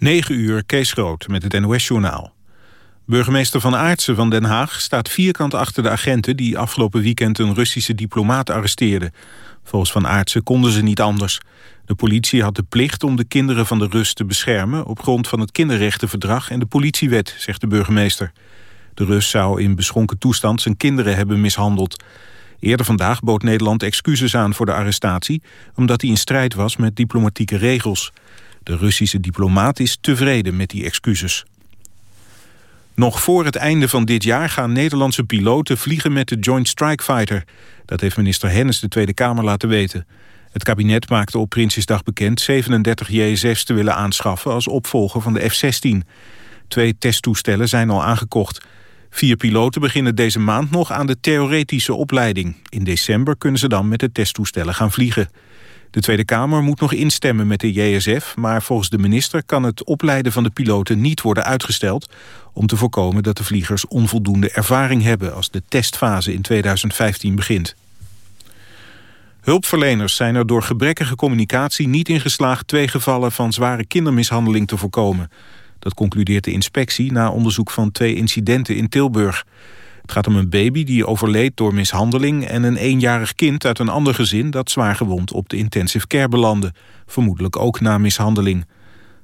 9 uur, Kees Groot met het NOS-journaal. Burgemeester Van Aartsen van Den Haag staat vierkant achter de agenten... die afgelopen weekend een Russische diplomaat arresteerden. Volgens Van Aartsen konden ze niet anders. De politie had de plicht om de kinderen van de Rus te beschermen... op grond van het kinderrechtenverdrag en de politiewet, zegt de burgemeester. De Rus zou in beschonken toestand zijn kinderen hebben mishandeld. Eerder vandaag bood Nederland excuses aan voor de arrestatie... omdat hij in strijd was met diplomatieke regels... De Russische diplomaat is tevreden met die excuses. Nog voor het einde van dit jaar gaan Nederlandse piloten vliegen met de Joint Strike Fighter. Dat heeft minister Hennis de Tweede Kamer laten weten. Het kabinet maakte op Prinsjesdag bekend 37 JSF's te willen aanschaffen als opvolger van de F-16. Twee testtoestellen zijn al aangekocht. Vier piloten beginnen deze maand nog aan de theoretische opleiding. In december kunnen ze dan met de testtoestellen gaan vliegen. De Tweede Kamer moet nog instemmen met de JSF... maar volgens de minister kan het opleiden van de piloten niet worden uitgesteld... om te voorkomen dat de vliegers onvoldoende ervaring hebben... als de testfase in 2015 begint. Hulpverleners zijn er door gebrekkige communicatie niet in geslaagd... twee gevallen van zware kindermishandeling te voorkomen. Dat concludeert de inspectie na onderzoek van twee incidenten in Tilburg... Het gaat om een baby die overleed door mishandeling... en een eenjarig kind uit een ander gezin dat zwaar gewond op de intensive care belandde. Vermoedelijk ook na mishandeling.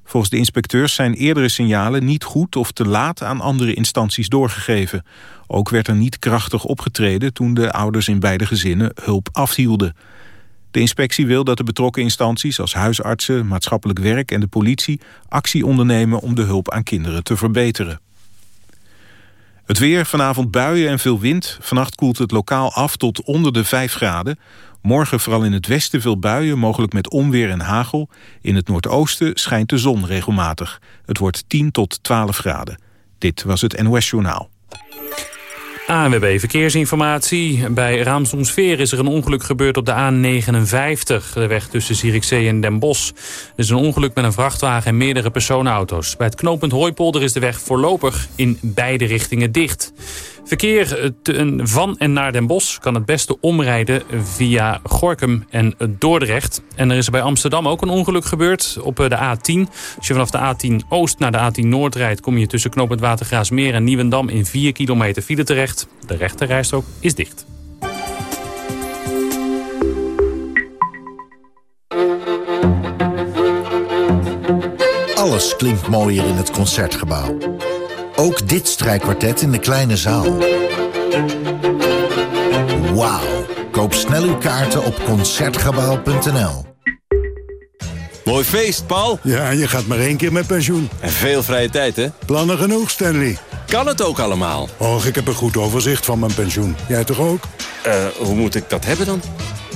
Volgens de inspecteurs zijn eerdere signalen niet goed of te laat aan andere instanties doorgegeven. Ook werd er niet krachtig opgetreden toen de ouders in beide gezinnen hulp afhielden. De inspectie wil dat de betrokken instanties als huisartsen, maatschappelijk werk en de politie actie ondernemen om de hulp aan kinderen te verbeteren. Het weer, vanavond buien en veel wind. Vannacht koelt het lokaal af tot onder de 5 graden. Morgen vooral in het westen veel buien, mogelijk met onweer en hagel. In het noordoosten schijnt de zon regelmatig. Het wordt 10 tot 12 graden. Dit was het NOS Journaal. ANWB Verkeersinformatie. Bij Raamsdonksveer is er een ongeluk gebeurd op de A59. De weg tussen Zierikzee en Den Bosch. Er is een ongeluk met een vrachtwagen en meerdere personenauto's. Bij het knooppunt Hooipolder is de weg voorlopig in beide richtingen dicht. Verkeer eh, van en naar Den Bosch kan het beste omrijden via Gorkum en Dordrecht. En er is bij Amsterdam ook een ongeluk gebeurd op eh, de A10. Als je vanaf de A10 Oost naar de A10 Noord rijdt... kom je tussen knooppunt Watergraasmeer en Nieuwendam in 4 kilometer file terecht. De rechterrijstrook is dicht. Alles klinkt mooier in het Concertgebouw. Ook dit strijkkwartet in de kleine zaal. Wauw. Koop snel uw kaarten op Concertgebouw.nl. Mooi feest, Paul. Ja, je gaat maar één keer met pensioen. En veel vrije tijd, hè? Plannen genoeg, Stanley. Kan het ook allemaal? Och, ik heb een goed overzicht van mijn pensioen. Jij toch ook? Eh, hoe moet ik dat hebben dan?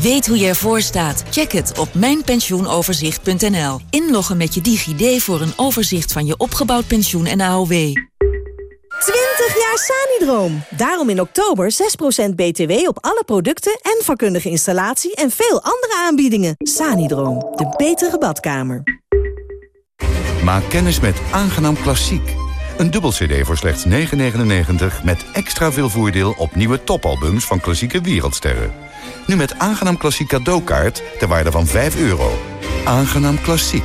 Weet hoe je ervoor staat? Check het op mijnpensioenoverzicht.nl. Inloggen met je DigiD voor een overzicht van je opgebouwd pensioen en AOW. 20 jaar Sanidroom. Daarom in oktober 6% BTW op alle producten en vakkundige installatie en veel andere aanbiedingen. Sanidroom, de betere badkamer. Maak kennis met Aangenaam Klassiek. Een dubbel cd voor slechts 9,99 met extra veel voordeel op nieuwe topalbums van klassieke wereldsterren. Nu met Aangenaam Klassiek cadeaukaart ter waarde van 5 euro. Aangenaam Klassiek.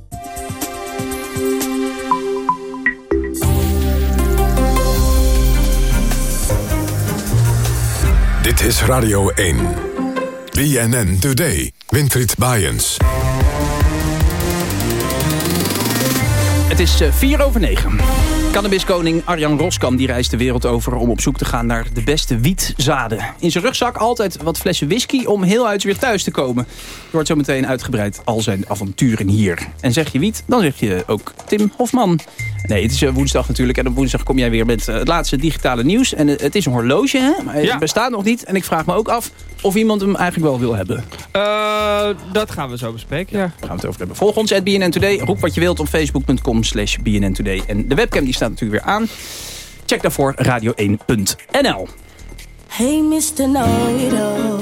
Dit is Radio 1. BNN Today. Winfried Bajens. Het is 4 eh, over 9. Cannabiskoning Arjan Roskam die reist de wereld over om op zoek te gaan naar de beste wietzaden. In zijn rugzak altijd wat flessen whisky om heel uit weer thuis te komen. Je wordt zo meteen uitgebreid al zijn avonturen hier. En zeg je wiet, dan zeg je ook Tim Hofman. Nee, het is eh, woensdag natuurlijk en op woensdag kom jij weer met eh, het laatste digitale nieuws. En het is een horloge, hè? maar het bestaat nog niet. En ik vraag me ook af of iemand hem eigenlijk wel wil hebben. Uh, dat gaan we zo bespreken, ja. Daar gaan we het over hebben. Volg ons, at BNN Today. Roep wat je wilt op facebook.com slash BNN Today. En de webcam die staat natuurlijk weer aan. Check daarvoor radio1.nl. Hey, Mr. Know-it-all.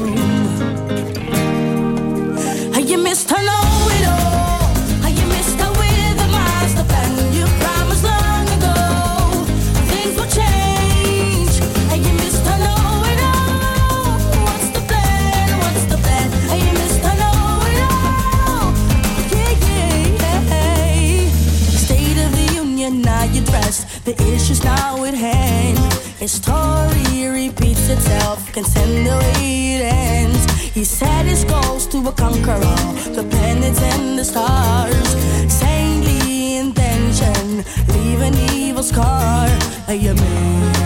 Hey, Mr. Know-it-all. The issues now at hand. His story repeats itself, can send the way it ends. He set his goals to conquer all the planets and the stars. Saintly intention, leave an evil scar. You Mr.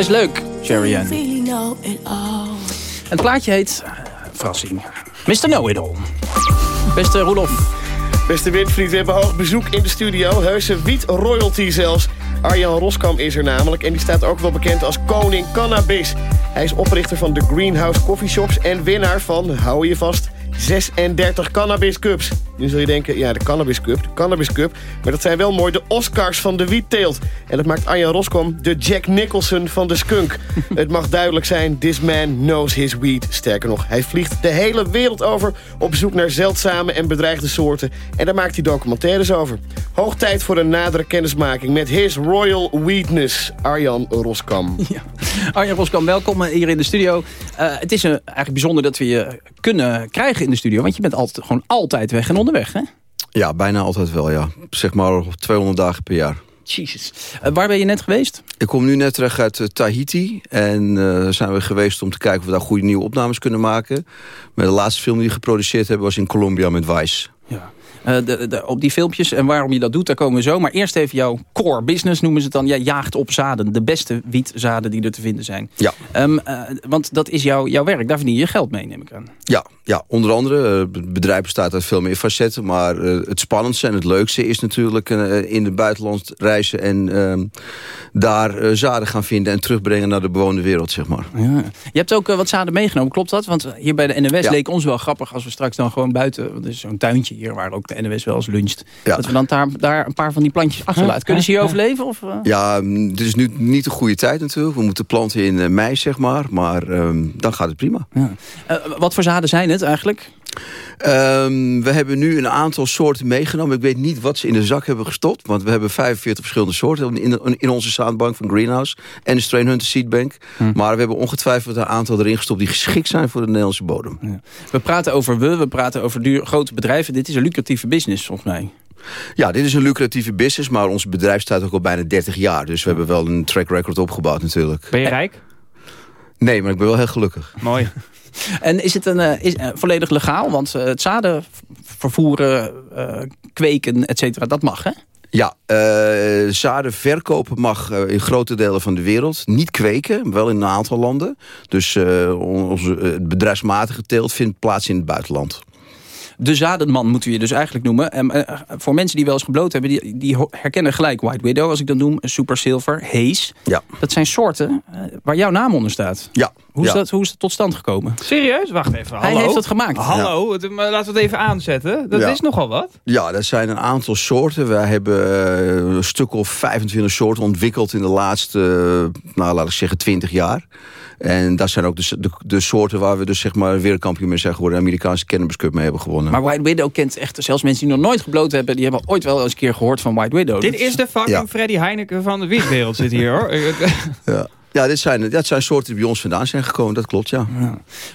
Zij is leuk, Sherry Ann. It all. Het plaatje heet... eh, verrassing. Mr. Know-It-All. Beste Roelof. Beste Winfried, we hebben hoog bezoek in de studio. Heuse wiet royalty zelfs. Arjan Roskam is er namelijk en die staat ook wel bekend als koning cannabis. Hij is oprichter van de Greenhouse Coffeeshops en winnaar van, hou je vast, 36 Cannabis Cups. Nu zul je denken, ja, de Cannabis Cup, de Cannabis Cup. Maar dat zijn wel mooi de Oscars van de wietteelt. En dat maakt Arjan Roskom de Jack Nicholson van de skunk. Het mag duidelijk zijn, this man knows his weed. Sterker nog, hij vliegt de hele wereld over... op zoek naar zeldzame en bedreigde soorten. En daar maakt hij documentaires over. Hoog tijd voor een nadere kennismaking met his royal weedness. Arjan Roskam. Arjan Roskam, welkom hier in de studio. Eh, het is eh, eigenlijk bijzonder dat we je kunnen krijgen in de studio. Want je bent altijd, gewoon altijd weg en onderweg, hè? Ja, bijna altijd wel, ja. Zeg maar 200 dagen per jaar. Jezus. Eh, waar ben je net geweest? Ik kom nu net terug uit eh, Tahiti. En eh, zijn we geweest om te kijken of we daar goede nieuwe opnames kunnen maken. Maar de laatste film die we geproduceerd hebben was in Colombia met Vice. Ja. Eh, de, de- op die filmpjes en waarom je dat doet, daar komen we zo. Maar eerst even jouw core business noemen ze het dan. Jij jaagt op zaden, de beste wietzaden die er te vinden zijn. Ja. Ehm, eh, want dat is jouw, jouw werk, daar verdien je geld mee, neem ik aan. Ja, ja, onder andere. eh, Het bedrijf bestaat uit veel meer facetten. Maar eh, het spannendste en het leukste is natuurlijk eh, in het buitenland reizen... en ehm, daar eh, zaden gaan vinden en terugbrengen naar de bewoonde wereld, zeg maar. Ja. Je hebt ook eh, wat zaden meegenomen, klopt dat? Want hier bij de NWS Ja. leek ons wel grappig als we straks dan gewoon buiten... want er is zo'n tuintje hier waar ook de NWS wel eens luncht... dat we dan daar, daar een paar van die plantjes achterlaten. Kunnen ze hier overleven? Of, eh? Ja, mm, het is nu niet de goede tijd natuurlijk. We moeten planten in eh, mei, zeg maar. Maar ehm, dan gaat het prima. Eh, wat voor zaden zijn het eigenlijk? Ehm, we hebben nu een aantal soorten meegenomen. Ik weet niet wat ze in de zak hebben gestopt. Want we hebben 45 verschillende soorten in, in onze zaadbank van Greenhouse. En de Strain Hunter Seedbank. Maar we hebben ongetwijfeld een aantal erin gestopt... die geschikt zijn voor de Nederlandse bodem. We praten over we, we praten over duur, grote bedrijven. Dit is een lucratieve business, volgens mij. Ja, dit is een lucratieve business. Maar ons bedrijf staat ook al bijna 30 jaar. Dus we hebben wel een track record opgebouwd natuurlijk. Ben je rijk? Nee, maar ik ben wel heel gelukkig. Mooi. En is het een, eh, is, eh, volledig legaal? Want eh, het zaden vervoeren, eh, kweken, et cetera, dat mag, hè? Ja, eh, zaden verkopen mag in grote delen van de wereld. Niet kweken, wel in een aantal landen. Dus eh, onze bedrijfsmatige teelt vindt plaats in het buitenland. De zadenman moeten we je dus eigenlijk noemen. En, eh, voor mensen die wel eens gebloot hebben, die, die herkennen gelijk White Widow, als ik dat noem. Super Silver, Haze. Ja. Dat zijn soorten eh, waar jouw naam onder staat. Ja. Hoe is, Ja. dat, hoe is dat tot stand gekomen? Serieus? Wacht even. Hij Hallo? heeft dat gemaakt. Hallo, laten we het even aanzetten. Dat Ja. is nogal wat. Ja, er zijn een aantal soorten. Wij hebben eh, een stuk of 25 soorten ontwikkeld in de laatste, nou laat ik zeggen, 20 jaar. En dat zijn ook de, de, de soorten waar we dus zeg maar wereldkampioen mee zijn geworden. De Amerikaanse Cannabis Cup mee hebben gewonnen. Maar White Widow kent echt, zelfs mensen die nog nooit gebloot hebben... die hebben ooit wel eens een keer gehoord van White Widow. Dit Dat is de fucking Ja. Freddy Heineken van de wietwereld zit hier hoor. Ja, ja dit zijn, dat zijn soorten die bij ons vandaan zijn gekomen. Dat klopt, ja.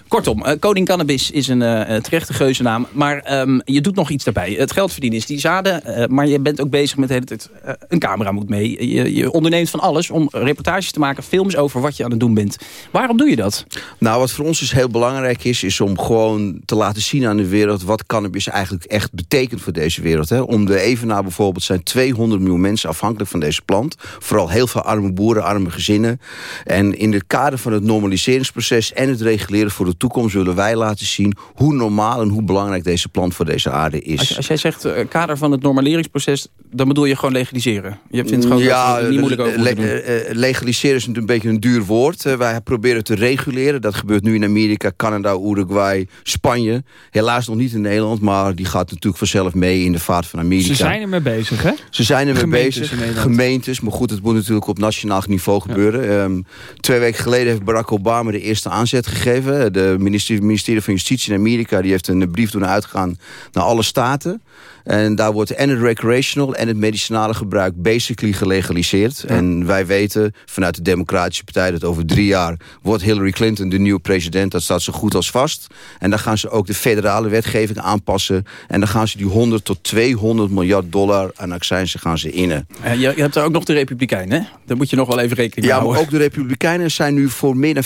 Kortom, eh, Koning Cannabis is een eh, terechte geuzennaam. Maar ehm, je doet nog iets daarbij. Het geld verdienen is die zaden. eh, maar je bent ook bezig met de hele tijd... een camera moet mee. Je, je onderneemt van alles om reportages te maken. Films over wat je aan het doen bent. Waarom doe je dat? Nou, wat voor ons dus heel belangrijk is... is om gewoon te laten zien aan de wereld... wat cannabis eigenlijk echt betekent voor deze wereld. Hè. Om de evenaar bijvoorbeeld zijn 200 miljoen mensen afhankelijk van deze plant. Vooral heel veel arme boeren, arme gezinnen. En in het kader van het normaliseringsproces... en het reguleren voor de toekomst... willen wij laten zien hoe normaal en hoe belangrijk deze plant voor deze aarde is. Als, als jij zegt eh, kader van het normaliseringsproces... dan bedoel je gewoon legaliseren. Je vindt gewoon ja, dat we er niet moeilijk over le- doen. eh, legaliseren is natuurlijk een beetje een duur woord. Eh, wij proberen te reguleren. Dat gebeurt nu in Amerika, Canada, Uruguay, Spanje. Helaas nog niet in Nederland, maar die gaat natuurlijk vanzelf mee in de vaart van Amerika. Ze zijn ermee bezig hè? Ze zijn ermee Gemeentes bezig. in Nederland. Gemeentes, maar goed, het moet natuurlijk op nationaal niveau gebeuren. Ehm, twee weken geleden heeft Barack Obama de eerste aanzet gegeven. De ministerie, van Justitie in Amerika die heeft een brief uitgaan naar alle staten. En daar wordt en het recreational en het medicinale gebruik basically gelegaliseerd. En wij weten vanuit de Democratische Partij dat over drie jaar wordt Hillary Clinton de nieuwe president. Dat staat zo goed als vast. En dan gaan ze ook de federale wetgeving aanpassen. En dan gaan ze die 100 tot 200 miljard dollar aan accijnzen gaan ze innen. Eh, je, je hebt daar ook nog de Republikeinen, hè? Daar moet je nog wel even rekening mee Ja, maar houden. ook de Republikeinen zijn nu voor meer dan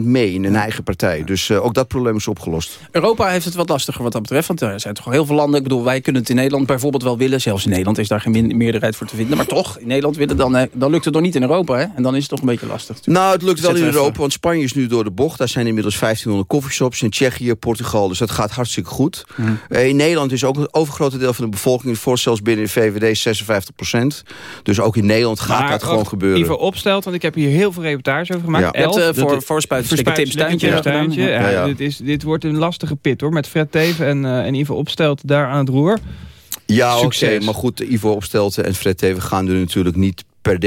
50% mee in hun eigen partij. Dus eh, ook dat probleem is opgelost. Europa heeft het wat lastiger wat dat betreft. Want er zijn toch heel veel landen. Ik bedoel, wij kunnen het in Nederland bijvoorbeeld wel willen. Zelfs in Nederland is daar geen meerderheid voor te vinden. Maar toch, in Nederland willen dan, eh, dan lukt het nog niet in Europa. Hè? En dan is het toch een beetje lastig. Nou, het lukt wel in Europa, want Spanje is nu door de bocht. Daar zijn inmiddels 1500 coffeeshops in Tsjechië, Portugal. Dus dat gaat hartstikke goed. Eh, in Nederland is ook het overgrote deel van de bevolking... voor zelfs binnen de VVD 56% Dus ook in Nederland gaat Maar dat gewoon ook gebeuren. Even opstelt, want ik heb hier heel veel reportages over gemaakt. Ja. Je hebt, Elf, eh, dat- voor- voor. Ja, Ja, ja. Dit, is, dit wordt een lastige pit hoor, met Fred Teven en, eh en Ivo Opstelt daar aan het roer. Ja, oké, maar goed, Ivo Opstelten en Fred Teven gaan er natuurlijk niet per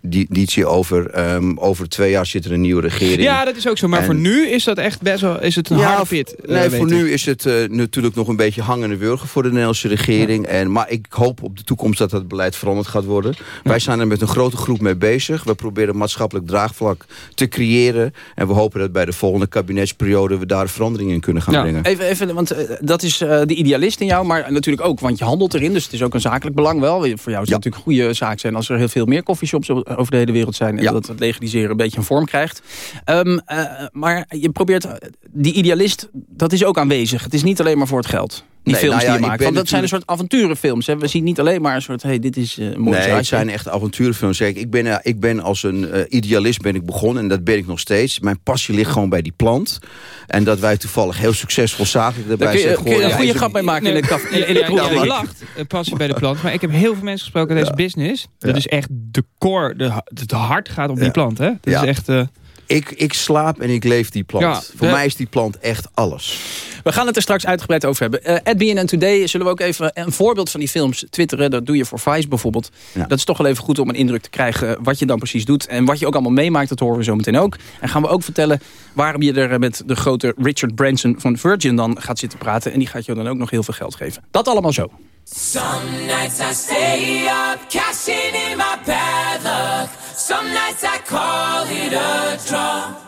definitie over. Ehm, over twee jaar zit er een nieuwe regering. Ja, dat is ook zo. Maar En- voor nu is dat echt best wel is het een Ja, harde pit. eh, Nee, voor ik. nu is het eh, natuurlijk nog een beetje hangende wurgen voor de Nederlandse regering. En, maar ik hoop op de toekomst dat dat beleid veranderd gaat worden. Wij zijn er met een grote groep mee bezig. We proberen maatschappelijk draagvlak te creëren. En we hopen dat bij de volgende kabinetsperiode we daar verandering in kunnen gaan Ja, brengen. even, even, want eh, dat is eh, de idealist in jou, maar natuurlijk ook, want je handelt erin, dus het is ook een zakelijk belang wel. Voor jou zou het natuurlijk een goede zaak zijn als er heel veel meer coffeeshops over de hele wereld zijn en Ja. dat het legaliseren een beetje een vorm krijgt. Ehm, eh, maar je probeert, die idealist, dat is ook aanwezig. Het is niet alleen maar voor het geld. Die Nee, films nou ja, die je ik maakt. ben Want dat zijn een soort avonturenfilms. Hè? We zien niet alleen maar een soort, hey, dit is eh, een mooi Nee, het zijn echt avonturenfilms. Kijk, ik ben, eh, ik ben als een eh, idealist ben ik begonnen en dat ben ik nog steeds. Mijn passie ligt gewoon bij die plant. En dat wij toevallig heel succesvol zakelijk daarbij Daar kun je, kun je een goede Ja, grap mee maken in Nee, de kaf. In, in Ja, de ja, je lacht, passie bij de plant. Maar ik heb heel veel mensen gesproken deze business. Dat Ja. is echt de core, de, het hart gaat om die plant. Hè? Dat Ja. is echt... eh, Ik, ik slaap en ik leef die plant. Ja, Voor de- mij is die plant echt alles. We gaan het er straks uitgebreid over hebben. Eh at BNN Today zullen we ook even een voorbeeld van die films twitteren. Dat doe je voor Vice bijvoorbeeld. Ja. Dat is toch wel even goed om een indruk te krijgen wat je dan precies doet. En wat je ook allemaal meemaakt, dat horen we zo meteen ook. En gaan we ook vertellen waarom je er met de grote Richard Branson van Virgin dan gaat zitten praten. En die gaat je dan ook nog heel veel geld geven. Dat allemaal zo. Some nights I stay up, cashing in my bad luck. Some nights I call it a draw.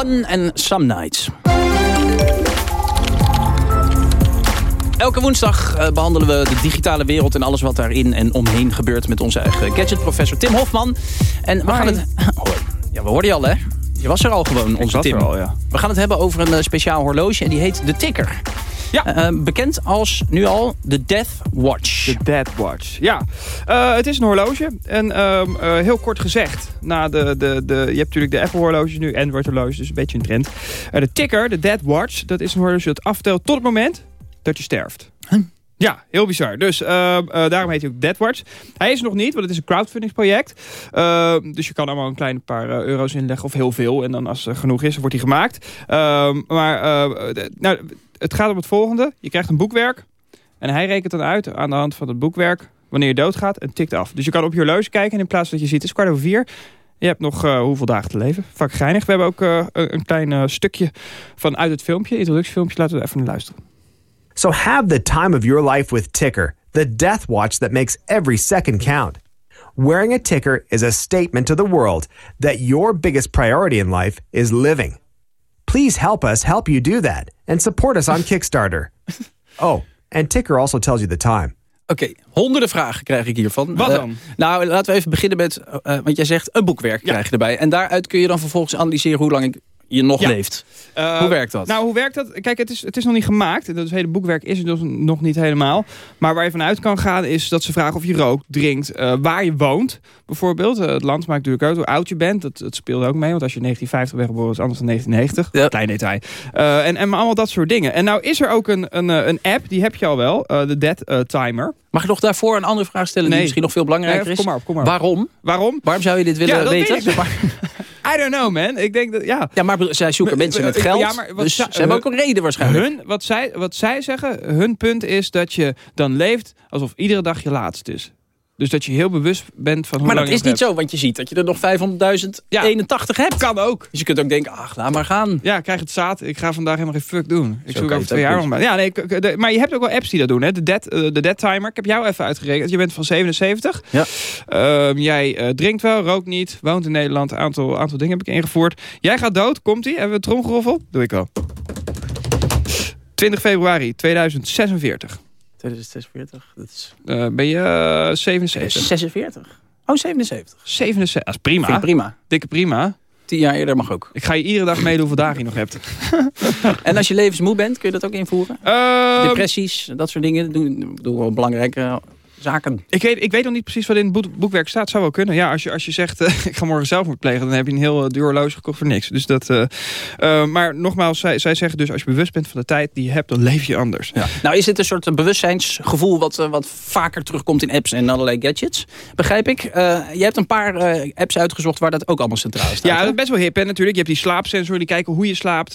Fun and Some Nights. Elke woensdag eh, behandelen we de digitale wereld en alles wat daarin en omheen gebeurt met onze eigen gadgetprofessor Tim Hofman. En we gaan het. Hoi. Ja, we hoorden je al, hè? Je was er al gewoon, onze Tim. er al, ja. We gaan het hebben over een eh, speciaal horloge en die heet de Ticker. Ja. Eh, bekend als nu al de Death Watch. De Dead Watch, ja. Eh, het is een horloge. En ehm, eh, heel kort gezegd, na de, de, de, je hebt natuurlijk de Apple horloges nu, Android horloges, dus een beetje een trend. Eh, de ticker, de Dead Watch, dat is een horloge dat aftelt tot het moment dat je sterft. Ja, heel bizar. Dus ehm, eh, daarom heet hij ook Dead Watch. Hij is nog niet, want het is een crowdfundingsproject. Ehm, dus je kan allemaal een kleine paar eh, euro's inleggen of heel veel. En dan als er genoeg is, wordt hij gemaakt. Ehm, maar eh, nou, het gaat om het volgende. Je krijgt een boekwerk. En hij rekent dan uit aan de hand van het boekwerk wanneer je doodgaat en tikt af. Dus je kan op je horloge kijken en in plaats dat je ziet, het is kwart over vier. Je hebt nog hoeveel dagen te leven. Vak geinig. We hebben ook een, klein stukje van uit het filmpje, introductiefilmpje. Laten we even naar luisteren. So have the time of your life with Ticker, the death watch that makes every second count. Wearing a ticker is a statement to the world that your biggest priority in life is living. Please help us help you do that and support us on Kickstarter. Oh, and Ticker also tells you the time. Oké, honderden vragen krijg ik hiervan. Wat Eh, dan? nou, laten we even beginnen met... eh, want jij zegt een boekwerk krijg je erbij. En daaruit kun je dan vervolgens analyseren hoe lang ik- je nog Ja. leeft. Eh, hoe werkt dat? Nou, hoe werkt dat? Kijk, het is, het is nog niet gemaakt. Dat hele boekwerk is dus nog niet helemaal. Maar waar je vanuit kan gaan is dat ze vragen of je rookt, drinkt, eh, waar je woont. Bijvoorbeeld, Eh, het land maakt natuurlijk uit hoe oud je bent. Dat, dat speelt ook mee, want als je in 1950 bent geboren is anders dan 1990. Klein detail. En, en maar allemaal dat soort dingen. En nou is er ook een, een, een app, die heb je al wel, de Dead Timer. Mag ik nog daarvoor een andere vraag stellen die misschien nog veel belangrijker Nee, is? kom maar op, kom maar op. Waarom? Waarom? Waarom zou je dit willen Ja, dat weten? I don't know, man. Ik denk dat, ja. Ja, maar zij zoeken mensen met geld. Ja, maar wat dus ze hebben ook een reden waarschijnlijk. Hun, wat, zij, wat zij zeggen, hun punt is dat je dan leeft alsof iedere dag je laatst is. Dus dat je heel bewust bent van hoe maar lang dat is niet zo, want je ziet dat je er nog 500.081 hebt. Kan ook. Dus je kunt ook denken, ach, laat maar gaan. Ja, krijg het zaad. Ik ga vandaag helemaal geen fuck doen. Ik Zo zoek over twee jaar nog maar. Ja, nee, de- maar je hebt ook wel apps die dat doen. Hè? De, dead, eh, de Dead Timer. Ik heb jou even uitgerekend. Je bent van 77. Ja. Ehm, jij eh, drinkt wel, rookt niet, woont in Nederland. Een aantal, aantal dingen heb ik ingevoerd. Jij gaat dood. Komt-ie? Hebben we tromgeroffel? Doe ik al. 20 februari 2046. 2046, dat is... Eh, ben je eh, 77? 46? Oh, 77. 77, dat is prima. Vind prima. Dikke prima. Tien jaar eerder mag ook. Ik ga je iedere dag mailen hoeveel dagen je nog hebt. En als je levensmoe bent, kun je dat ook invoeren? Ehm, Depressies, dat soort dingen. Doen, doen wel belangrijke zaken. Ik weet, ik weet nog niet precies wat in het boek- boekwerk staat. Zou wel kunnen. Ja, als je, als je zegt, eh, ik ga morgen zelfmoord plegen... dan heb je een heel eh, duur horloge gekocht voor niks. Dus dat, eh, maar nogmaals, zij, zij zeggen dus... als je bewust bent van de tijd die je hebt, dan leef je anders. Ja. Nou is dit een soort bewustzijnsgevoel wat, wat vaker terugkomt in apps en allerlei gadgets. Begrijp ik. Je hebt een paar apps uitgezocht waar dat ook allemaal centraal staat. Ja, dat is best wel hip hè, natuurlijk. Je hebt die slaapsensoren die kijken hoe je slaapt.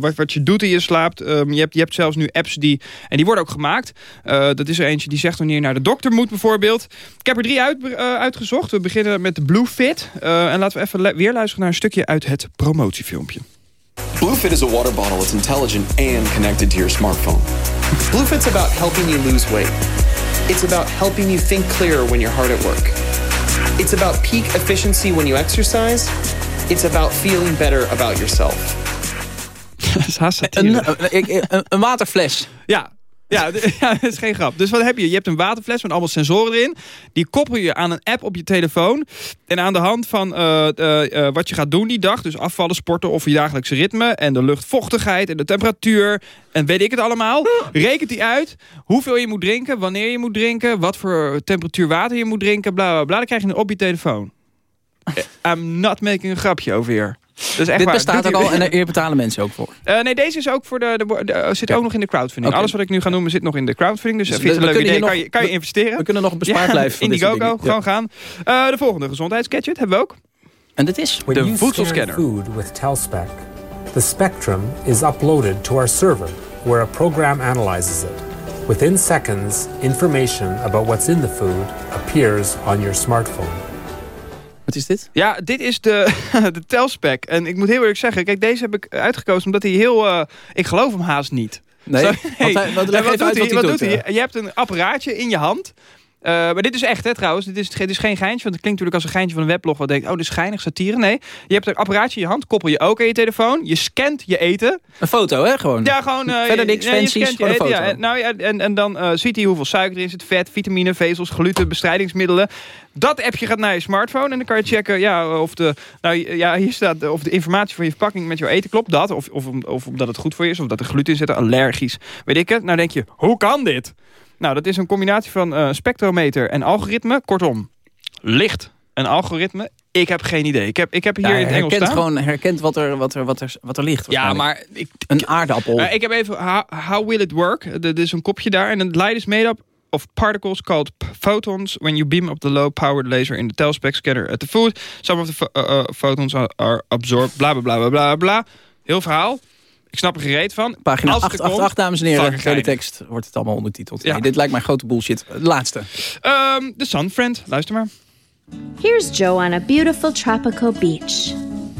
wat, wat je doet in je slaapt. Ehm, je, hebt, je hebt zelfs nu apps die... En die worden ook gemaakt. Dat is er eentje die zegt wanneer je naar de dokter moet bijvoorbeeld. Ik heb er drie uit, eh, uitgezocht. We beginnen met de Blue Fit. Eh, en laten we even weer luisteren naar een stukje uit het promotiefilmpje. Bluefit is a water bottle that's intelligent and connected to your smartphone. Bluefit's about helping you lose weight. It's about helping you think clearer when you're hard at work. It's about peak efficiency when you exercise. It's about feeling better about yourself. dat is haast Een, een, een, een waterfles. Ja. Ja, ja, dat is geen grap. Dus wat heb je? Je hebt een waterfles met allemaal sensoren erin. Die koppel je aan een app op je telefoon. En aan de hand van eh, eh, eh, wat je gaat doen die dag... dus afvallen, sporten of je dagelijkse ritme... en de luchtvochtigheid en de temperatuur... en weet ik het allemaal... rekent die uit hoeveel je moet drinken... wanneer je moet drinken... wat voor temperatuur water je moet drinken... bla bla bla. Dan krijg je het op je telefoon. I'm not making een grapje over hier. Dat is echt Dit waar. bestaat Doet ook al en hier betalen mensen ook voor. eh, nee, deze is ook voor de, de, de- eh, zit ook nog in de crowdfunding. Alles wat ik nu ga noemen zit nog in de crowdfunding. Dus, Dus eh, vind je we- het een leuk idee, kan, nog- je, kan je investeren. We kunnen nog bespaard blijven soort Indiegogo, gewoon gaan. Eh, de volgende gezondheidsgadget hebben we ook. En dit is? De When you voedselscanner. scan food with Telspec, the spectrum is uploaded to our server, where a program analyzes it. Within seconds, information about what's in the food appears on your smartphone. Wat is dit? Ja, dit is de, de telspec. En ik moet heel eerlijk zeggen, kijk, deze heb ik uitgekozen omdat hij heel... eh, ik geloof hem haast niet. Nee? Want hij- wat- wat doet hij Wat doet, hij? Je hebt een apparaatje in je hand. Eh, maar dit is echt, hè, trouwens. Dit is, dit is geen geintje, want het klinkt natuurlijk als een geintje van een weblog... wat denkt, oh, dit is geinig, satire. Nee, je hebt een apparaatje in je hand, koppel je ook aan je telefoon. Je scant je eten. Een foto, hè? Gewoon. Ja, gewoon... eh, Verder je- niks je fancies, je gewoon een eten, foto. Ja, en, nou, ja, en, en dan eh, ziet hij hoeveel suiker erin zit, vet, vitamine, vezels, gluten, bestrijdingsmiddelen. Dat appje gaat naar je smartphone en dan kan je checken ja, of, de, nou, ja, hier staat of de informatie van je verpakking met jouw eten klopt. Dat, of, of, of omdat het goed voor je is, of dat er gluten in zit, allergisch, weet ik het. Nou denk je, hoe kan dit? Nou, dat is een combinatie van eh, spectrometer en algoritme. Kortom, licht en algoritme. Ik heb geen idee. Ik heb, ik heb hier Ja, in het Engels herkent staan. gewoon herkent wat er, wat er, wat er, wat er ligt. Ja, maar ik, Een aardappel. Uh, ik heb even how, how will it work? Er is een kopje daar en het light is made up of particles called photons when you beam up the low powered laser in the telspec scanner at the food. Some of the uh, photons are, are absorbed, bla bla bla bla bla bla. Heel verhaal. Ik snap er gereed van. Pagina Als het er 888, komt, dames en heren. geinig. tekst wordt het allemaal ondertiteld. Ja. Nee, dit lijkt mij grote bullshit. Laatste. Ehm, De Sunfriend, luister maar. Here's Joe on a beautiful tropical beach.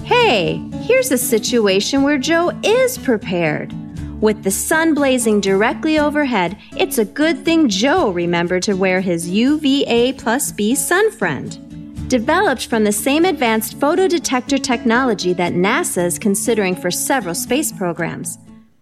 Hey, here's a situation where Joe is prepared. With the sun blazing directly overhead, it's a good thing Joe remembered to wear his UVA plus B Sunfriend. Developed from the same advanced photodetector technology that NASA is considering for several space programs.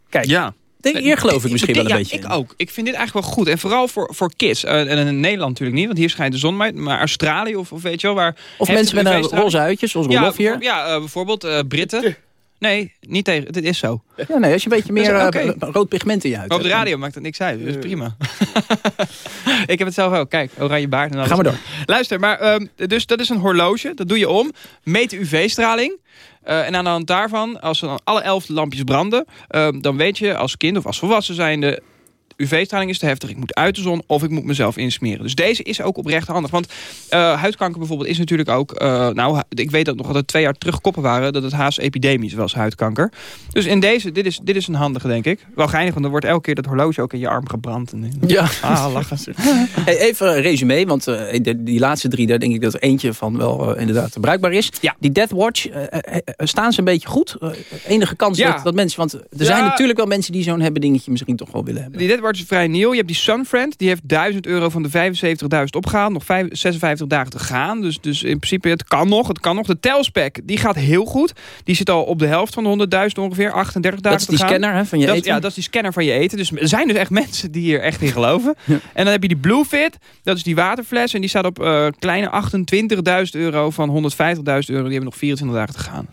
Kijk, ja. hier geloof ik misschien wel een ja, beetje ik ook. Ik vind dit eigenlijk wel goed. En vooral voor, voor kids. Eh, en in Nederland natuurlijk niet, want hier schijnt de zon maar. Maar Australië of, of weet je wel, waar... Of mensen met een roze huidjes, zoals ja, Rolof hier. Ja, eh, bijvoorbeeld eh, Britten. Nee, niet tegen. Dit is zo. Ja, nee, als je een beetje meer Dus, eh, oké. b- rood pigment in je huid op de radio maakt het niks uit, dus prima. ik heb het zelf ook. Kijk, oranje baard en alles. Ga maar door. Luister, maar ehm, dus dat is een horloge. Dat doe je om. Meet UV-straling. Eh, en aan de hand daarvan, als er dan alle elf lampjes branden... ehm, dan weet je als kind of als volwassen zijnde... UV-straling is te heftig, ik moet uit de zon of ik moet mezelf insmeren. Dus deze is ook oprecht handig. Want eh, huidkanker bijvoorbeeld is natuurlijk ook... eh, nou, ik weet dat nog dat er twee jaar terug koppen waren... dat het haast epidemisch was, huidkanker. Dus in deze, dit is, dit is een handige, denk ik. Wel geinig, want er wordt elke keer dat horloge ook in je arm gebrand. En, Ja. Ah, lachen. Hey, even een resume, want eh, de- die laatste drie, daar denk ik dat er eentje van wel inderdaad bruikbaar is. Ja. Die Death Watch, eh, staan ze een beetje goed? Enige kans Ja. dat, dat mensen, want er Ja. zijn natuurlijk wel mensen die zo'n hebben dingetje misschien toch wel willen hebben. Die Is vrij nieuw. Je hebt die Sunfriend. Die heeft 1000 euro van de 75.000 opgehaald. Nog vijf- 56 dagen te gaan. Dus, dus in principe, het kan nog. Het kan nog. De Telspec, die gaat heel goed. Die zit al op de helft van de 100.000 ongeveer. 38 dagen Dat is die te gaan. scanner, hè, van je Dat eten? Ja, dat is die scanner van je eten. Dus er zijn dus echt mensen die hier echt in geloven. En dan heb je die Bluefit. Dat is die waterfles. En die staat op eh, kleine 28.000 euro van 150.000 euro. Die hebben nog 24 dagen te gaan.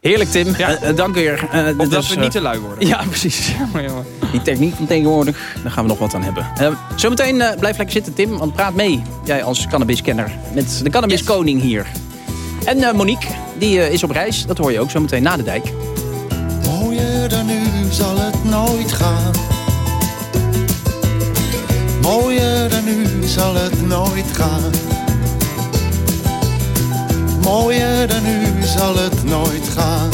Heerlijk Tim, Eh, eh, dank weer. Eh, dit Omdat is, we eh, niet te lui worden. Ja, precies. Jammer. Die techniek van tegenwoordig, daar gaan we nog wat aan hebben. Eh, zometeen eh, blijf lekker zitten Tim, want praat mee. Jij als cannabiskenner met de cannabiskoning hier. En eh, Monique, die eh, is op reis. Dat hoor je ook zometeen na de dijk. Mooier dan nu zal het nooit gaan. Mooier dan nu zal het nooit gaan. Mooier dan nu zal het nooit gaan.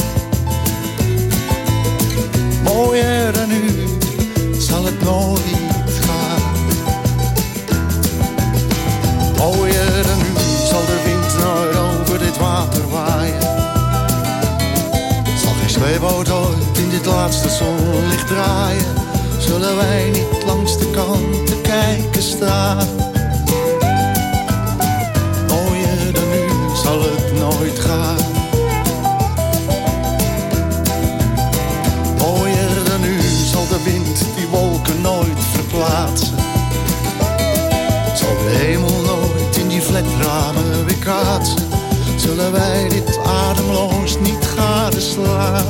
Mooier dan nu zal het nooit gaan. Mooier dan nu zal de wind nooit over dit water waaien. Zal geen zweeboot ooit in dit laatste zonlicht draaien? Zullen wij niet langs de kant te kijken staan? Zullen wij dit ademloos niet gadeslaan?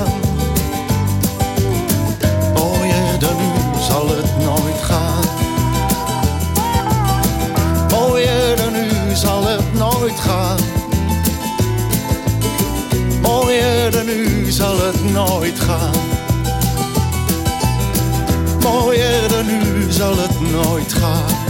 Mooier dan nu zal het nooit gaan. Mooier dan nu zal het nooit gaan. Mooier dan nu zal het nooit gaan. Mooier dan nu zal het nooit gaan.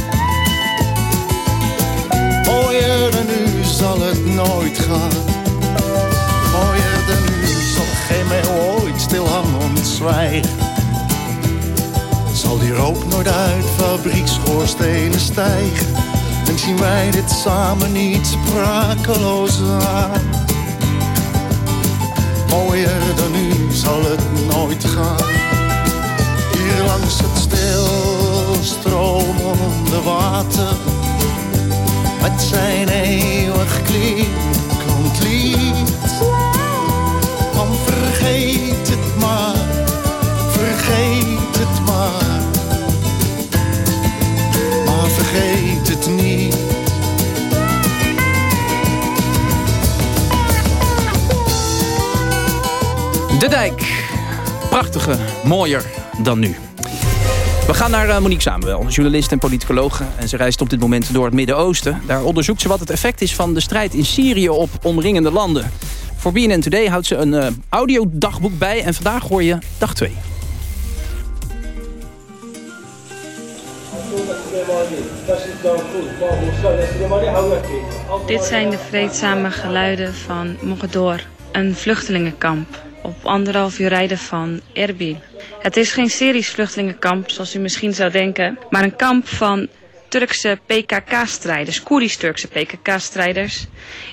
Rook nooit uit fabriekschoorstenen stijgen. En zien wij dit samen niet sprakeloos aan. Mooier dan nu zal het nooit gaan. Hier langs het stilstromende water. Met zijn eeuwig klinkend lied. Van vergeet het maar, De dijk. Prachtige, mooier dan nu. We gaan naar eh, Monique Samuel, journalist en politicoloog. En ze reist op dit moment door het Midden-Oosten. Daar onderzoekt ze wat het effect is van de strijd in Syrië op omringende landen. Voor BNN Today houdt ze een eh, audiodagboek bij. En vandaag hoor je dag 2. Dit zijn de vreedzame geluiden van Mogador, een vluchtelingenkamp. op anderhalf uur rijden van Erbil. Het is geen Syrisch vluchtelingenkamp, zoals u misschien zou denken, maar een kamp van Turkse PKK-strijders, Koerdisch-Turkse PKK-strijders,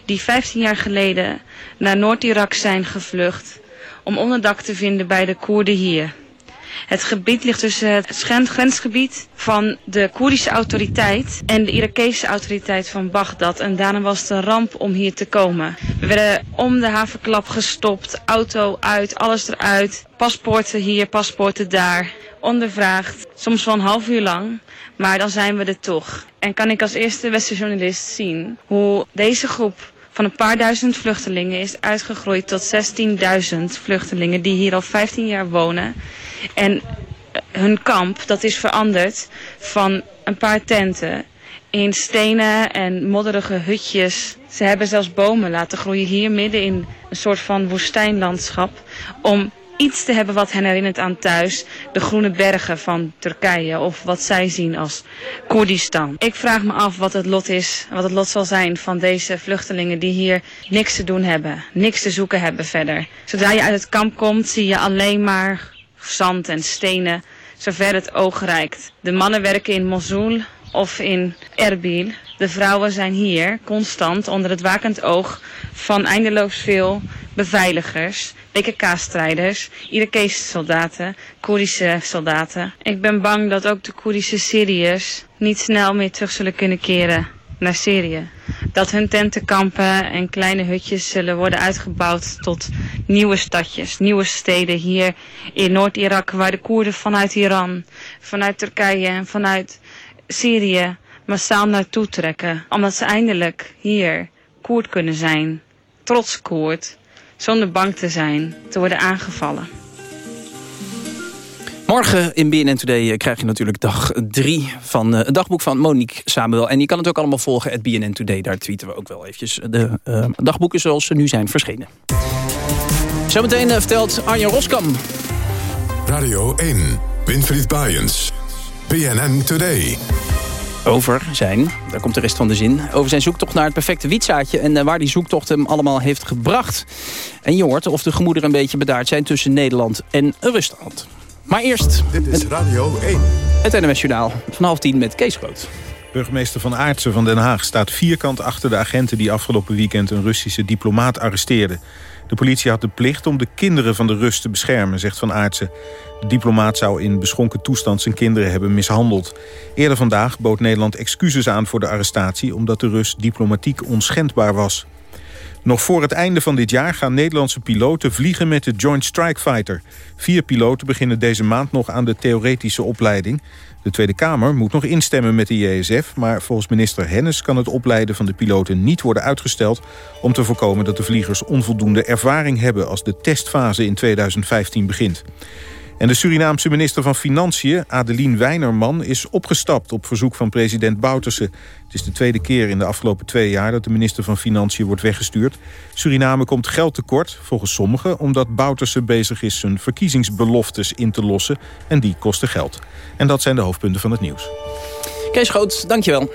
die 15 jaar geleden naar Noord-Irak zijn gevlucht om onderdak te vinden bij de Koerden hier. Het gebied ligt tussen het Schen- grensgebied van de Koerdische autoriteit en de Irakese autoriteit van Bagdad. En daarom was het een ramp om hier te komen. We werden om de havenklap gestopt, auto uit, alles eruit. Paspoorten hier, paspoorten daar. Ondervraagd, soms wel een half uur lang. Maar dan zijn we er toch. En kan ik als eerste westerse journalist zien hoe deze groep van een paar duizend vluchtelingen is uitgegroeid tot 16.000 vluchtelingen die hier al 15 jaar wonen. En eh, hun kamp, dat is veranderd van een paar tenten in stenen en modderige hutjes. Ze hebben zelfs bomen laten groeien hier midden in een soort van woestijnlandschap. Om iets te hebben wat hen herinnert aan thuis. De groene bergen van Turkije of wat zij zien als Koerdistan. Ik vraag me af wat het lot is, wat het lot zal zijn van deze vluchtelingen die hier niks te doen hebben. Niks te zoeken hebben verder. Zodra je uit het kamp komt zie je alleen maar zand en stenen zover het oog reikt. De mannen werken in Mosul of in Erbil. De vrouwen zijn hier constant onder het wakend oog van eindeloos veel beveiligers, PKK-strijders, Irakese soldaten, Koerdische soldaten. Ik ben bang dat ook de Koerdische Syriërs niet snel meer terug zullen kunnen keren naar Syrië. Dat hun tentenkampen en kleine hutjes zullen worden uitgebouwd tot nieuwe stadjes, nieuwe steden hier in Noord-Irak, waar de Koerden vanuit Iran, vanuit Turkije en vanuit Syrië massaal naartoe trekken. Omdat ze eindelijk hier Koerd kunnen zijn, trots Koerd, zonder bang te zijn te worden aangevallen. Morgen in BNN Today eh, krijg je natuurlijk dag 3 van eh, het dagboek van Monique Samuel. En je kan het ook allemaal volgen, at BNN Today. Daar tweeten we ook wel eventjes de eh, dagboeken zoals ze nu zijn verschenen. Zometeen vertelt Arjen Roskam. Radio 1, Winfried Bajens. BNN Today. Over zijn, daar komt de rest van de zin... over zijn zoektocht naar het perfecte wietzaadje... en waar die zoektocht hem allemaal heeft gebracht. En je hoort of de gemoederen een beetje bedaard zijn... tussen Nederland en Rusland. Maar eerst... Dit is Radio 1. Het NMS Journaal van half tien met Kees Groot. Burgemeester Van Aartsen van Den Haag staat vierkant achter de agenten... die afgelopen weekend een Russische diplomaat arresteerden. De politie had de plicht om de kinderen van de Rus te beschermen, zegt Van Aartsen. De diplomaat zou in beschonken toestand zijn kinderen hebben mishandeld. Eerder vandaag bood Nederland excuses aan voor de arrestatie... omdat de Rus diplomatiek onschendbaar was. Nog voor het einde van dit jaar gaan Nederlandse piloten vliegen met de Joint Strike Fighter. Vier piloten beginnen deze maand nog aan de theoretische opleiding. De Tweede Kamer moet nog instemmen met de JSF... maar volgens minister Hennis kan het opleiden van de piloten niet worden uitgesteld... om te voorkomen dat de vliegers onvoldoende ervaring hebben... als de testfase in 2015 begint. En de Surinaamse minister van Financiën, Adeline Weinerman... is opgestapt op verzoek van president Bouterse. Het is de tweede keer in de afgelopen twee jaar... dat de minister van Financiën wordt weggestuurd. Suriname komt geld tekort, volgens sommigen... omdat Bouterse bezig is zijn verkiezingsbeloftes in te lossen. En die kosten geld. En dat zijn de hoofdpunten van het nieuws. Kees Groot, dankjewel.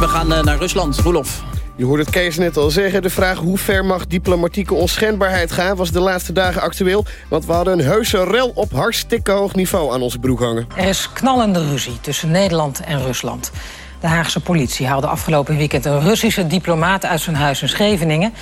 We gaan eh, naar Rusland. Roelof. Je hoorde het Kees net al zeggen. De vraag hoe ver mag diplomatieke onschendbaarheid gaan... was de laatste dagen actueel. Want we hadden een heuse rel op hartstikke hoog niveau aan onze broek hangen. Er is knallende ruzie tussen Nederland en Rusland. De Haagse politie haalde afgelopen weekend een Russische diplomaat uit zijn huis in Scheveningen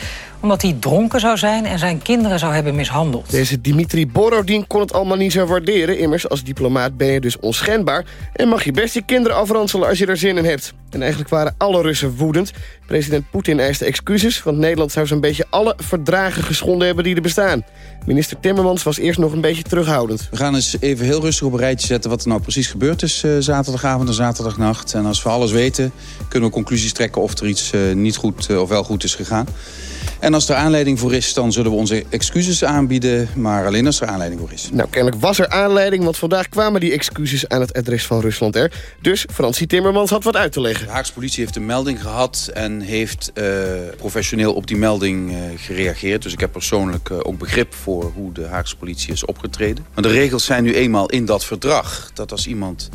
omdat hij dronken zou zijn en zijn kinderen zou hebben mishandeld. Deze Dimitri Borodin kon het allemaal niet zo waarderen. Immers, als diplomaat ben je dus onschendbaar... en mag je best je kinderen afranselen als je er zin in hebt. En eigenlijk waren alle Russen woedend. President Poetin eiste excuses... want Nederland zou zo'n beetje alle verdragen geschonden hebben die er bestaan. Minister Timmermans was eerst nog een beetje terughoudend. We gaan eens even heel rustig op een rijtje zetten... wat er nou precies gebeurd is uh, zaterdagavond en zaterdagnacht. En als we alles weten, kunnen we conclusies trekken... of er iets uh, niet goed uh, of wel goed is gegaan. En als er aanleiding voor is, dan zullen we onze excuses aanbieden. Maar alleen als er aanleiding voor is. Nou, kennelijk was er aanleiding, want vandaag kwamen die excuses aan het adres van Rusland er. Dus Fransie Timmermans had wat uit te leggen. De Haagse politie heeft een melding gehad en heeft uh, professioneel op die melding uh, gereageerd. Dus ik heb persoonlijk uh, ook begrip voor hoe de Haagse politie is opgetreden. Maar de regels zijn nu eenmaal in dat verdrag. Dat als iemand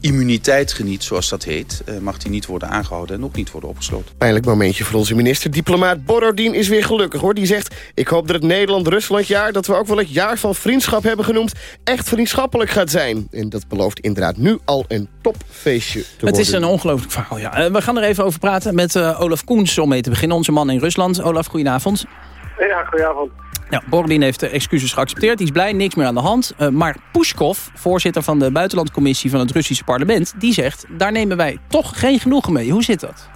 immuniteit geniet, zoals dat heet... eh, mag die niet worden aangehouden en ook niet worden opgesloten. Pijnlijk momentje voor onze minister. Diplomaat Borodin is weer gelukkig hoor. Die zegt, ik hoop dat het Nederland-Rusland-jaar... dat we ook wel het jaar van vriendschap hebben genoemd... echt vriendschappelijk gaat zijn. En dat belooft inderdaad nu al een topfeestje te Het worden. is een ongelooflijk verhaal, ja. Eh, we gaan er even over praten met eh, Olaf Koens om mee te beginnen. Onze man in Rusland. Olaf, goedenavond. Ja, goedenavond. Ja, Borodin heeft de excuses geaccepteerd. Die is blij, niks meer aan de hand. Eh, maar Pushkov, voorzitter van de buitenlandcommissie van het Russische parlement... die zegt, daar nemen wij toch geen genoegen mee. Hoe zit dat?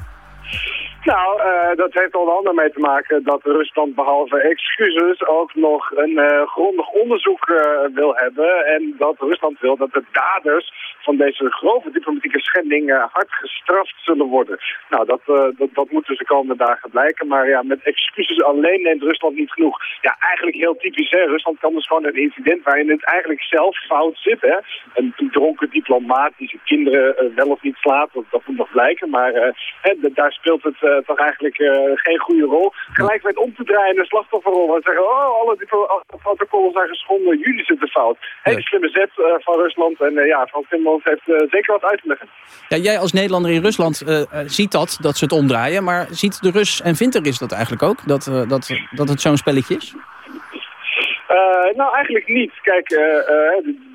Nou, eh, dat heeft onder andere mee te maken dat Rusland behalve excuses ook nog een eh, grondig onderzoek eh, wil hebben. En dat Rusland wil dat de daders van deze grove diplomatieke schending hard gestraft zullen worden. Nou, dat, dat, dat moet dus de komende dagen blijken. Maar ja, met excuses alleen neemt Rusland niet genoeg. Ja, eigenlijk heel typisch, hè. Rusland kan dus gewoon een incident waarin het eigenlijk zelf fout zit, hè. Een, dronken diplomaat die zijn kinderen wel of niet slaat, dat, moet nog blijken. Maar hè, daar speelt het eh, toch eigenlijk eh, geen goede rol. Gelijk werd om te draaien de slachtofferrol en zeggen, oh, alle alle protocollen zijn geschonden, jullie zitten fout. Hele slimme zet eh, van Rusland en ja, Frans Timmermans heeft zeker wat uit te leggen. Ja, jij als Nederlander in Rusland ziet dat, dat ze het omdraaien. Maar ziet de Rus en vindt de Rus dat eigenlijk ook? Dat, dat, dat het zo'n spelletje is? Nou, eigenlijk niet. Kijk,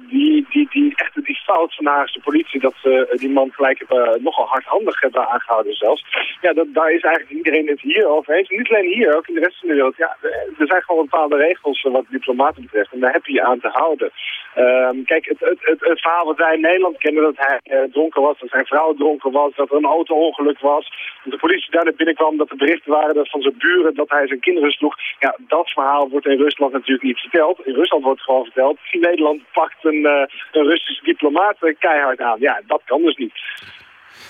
die, die, die, echte die fout van de politie, dat ze eh, die man gelijk hebben, nogal hardhandig hebben aangehouden zelfs. Ja, dat, daar is eigenlijk iedereen het hier over eens. Niet alleen hier, ook in de rest van de wereld. Ja, er zijn gewoon bepaalde regels eh, wat diplomaten betreft. En daar heb je je aan te houden. Ehm, kijk, het, het, het, het verhaal wat wij in Nederland kennen, dat hij eh, dronken was, dat zijn vrouw dronken was, dat er een auto-ongeluk was. Dat de politie daar net binnenkwam, dat er berichten waren dat van zijn buren dat hij zijn kinderen sloeg. Ja, dat verhaal wordt in Rusland natuurlijk niet verteld. In Rusland wordt gewoon verteld, Nederland pakt een, eh, een Russische diplomaat keihard aan. Ja, dat kan dus niet.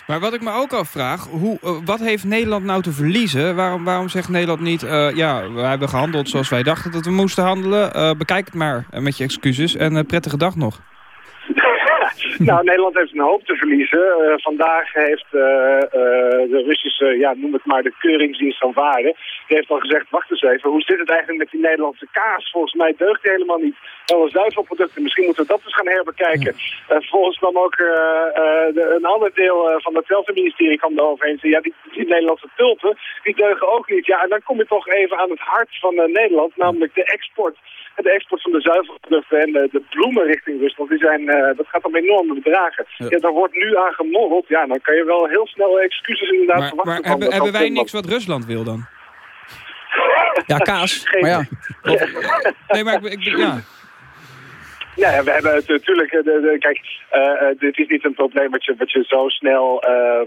Maar wat ik me ook afvraag, hoe, eh, wat heeft Nederland nou te verliezen? Waarom, waarom zegt Nederland niet, eh, ja, we hebben gehandeld zoals wij dachten dat we moesten handelen. Bekijk het maar met je excuses en prettige dag nog. nou, Nederland heeft een hoop te verliezen. Eh, vandaag heeft eh, eh, de Russische, ja, noem het maar de keuringsdienst van waarde, die heeft al gezegd, wacht eens even, hoe zit het eigenlijk met die Nederlandse kaas? Volgens mij deugt die helemaal niet. Alle zuivelproducten, misschien moeten we dat eens gaan herbekijken. Vervolgens kwam ook de- een ander deel van hetzelfde ministerie kwam eroverheen. Ja, die, die Nederlandse tulpen, die deugen ook niet. Ja, en dan kom je toch even aan het hart van Nederland, namelijk de export. De export van de zuivelproducten en de, de bloemen richting Rusland, die zijn, eh, dat gaat om enorme bedragen. Ja. daar wordt nu aan gemorreld. Ja, dan kan je wel heel snel excuses inderdaad Maar, verwachten. maar van- hebben, hebben wij niks wat Rusland wil dan? Ja, kaas. Maar ja. Nee, maar ik, ik, ja. Ja, ja, we hebben het natuurlijk. eh, de- de- kijk, eh, eh, dit is niet een probleem wat je, wat je zo snel. eh,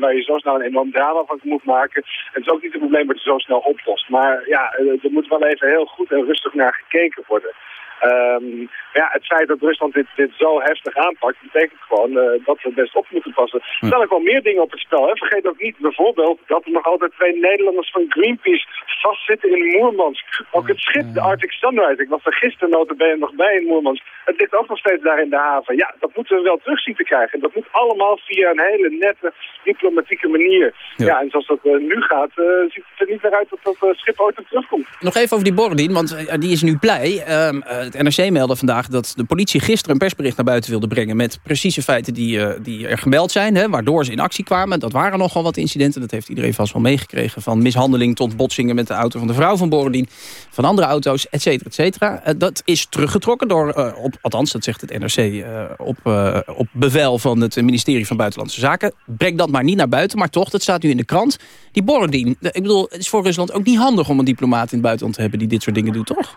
waar je zo snel een enorm drama van moet maken. Het is ook niet een probleem wat je zo snel oplost. Maar ja, er moet wel even heel goed en rustig naar gekeken worden. Ehm, ja, het feit dat Rusland dit, dit zo heftig aanpakt, betekent gewoon eh, dat we best op moeten passen. Er staan ook wel meer dingen op het spel. Hè. Vergeet ook niet bijvoorbeeld dat er nog altijd twee Nederlanders van Greenpeace vastzitten in Moermansk. Ook het schip, de Arctic Sunrise, ik was er gisteren notabene nog bij in Moermansk. Het ligt ook nog steeds daar in de haven. Ja, dat moeten we wel terug zien te krijgen. En dat moet allemaal via een hele nette, diplomatieke manier. Ja, en zoals dat eh, nu gaat, eh, ziet het er niet meer uit dat dat schip ooit terugkomt. Nog even over die Borodin, want die is nu blij. Ehm, eh, het NRC meldde vandaag dat de politie gisteren een persbericht naar buiten wilde brengen... met precieze feiten die, eh, die er gemeld zijn, hè, waardoor ze in actie kwamen. Dat waren nogal wat incidenten, dat heeft iedereen vast wel meegekregen. Van mishandeling tot botsingen met de auto van de vrouw van Borodin... van andere auto's, et cetera, et cetera. Eh, dat is teruggetrokken door, eh, op, althans dat zegt het NRC... op, op bevel van het ministerie van Buitenlandse Zaken. Breng dat maar niet naar buiten, maar toch, dat staat nu in de krant. Die Borodin, ik bedoel, het is voor Rusland ook niet handig... om een diplomaat in het buitenland te hebben die dit soort dingen doet, toch?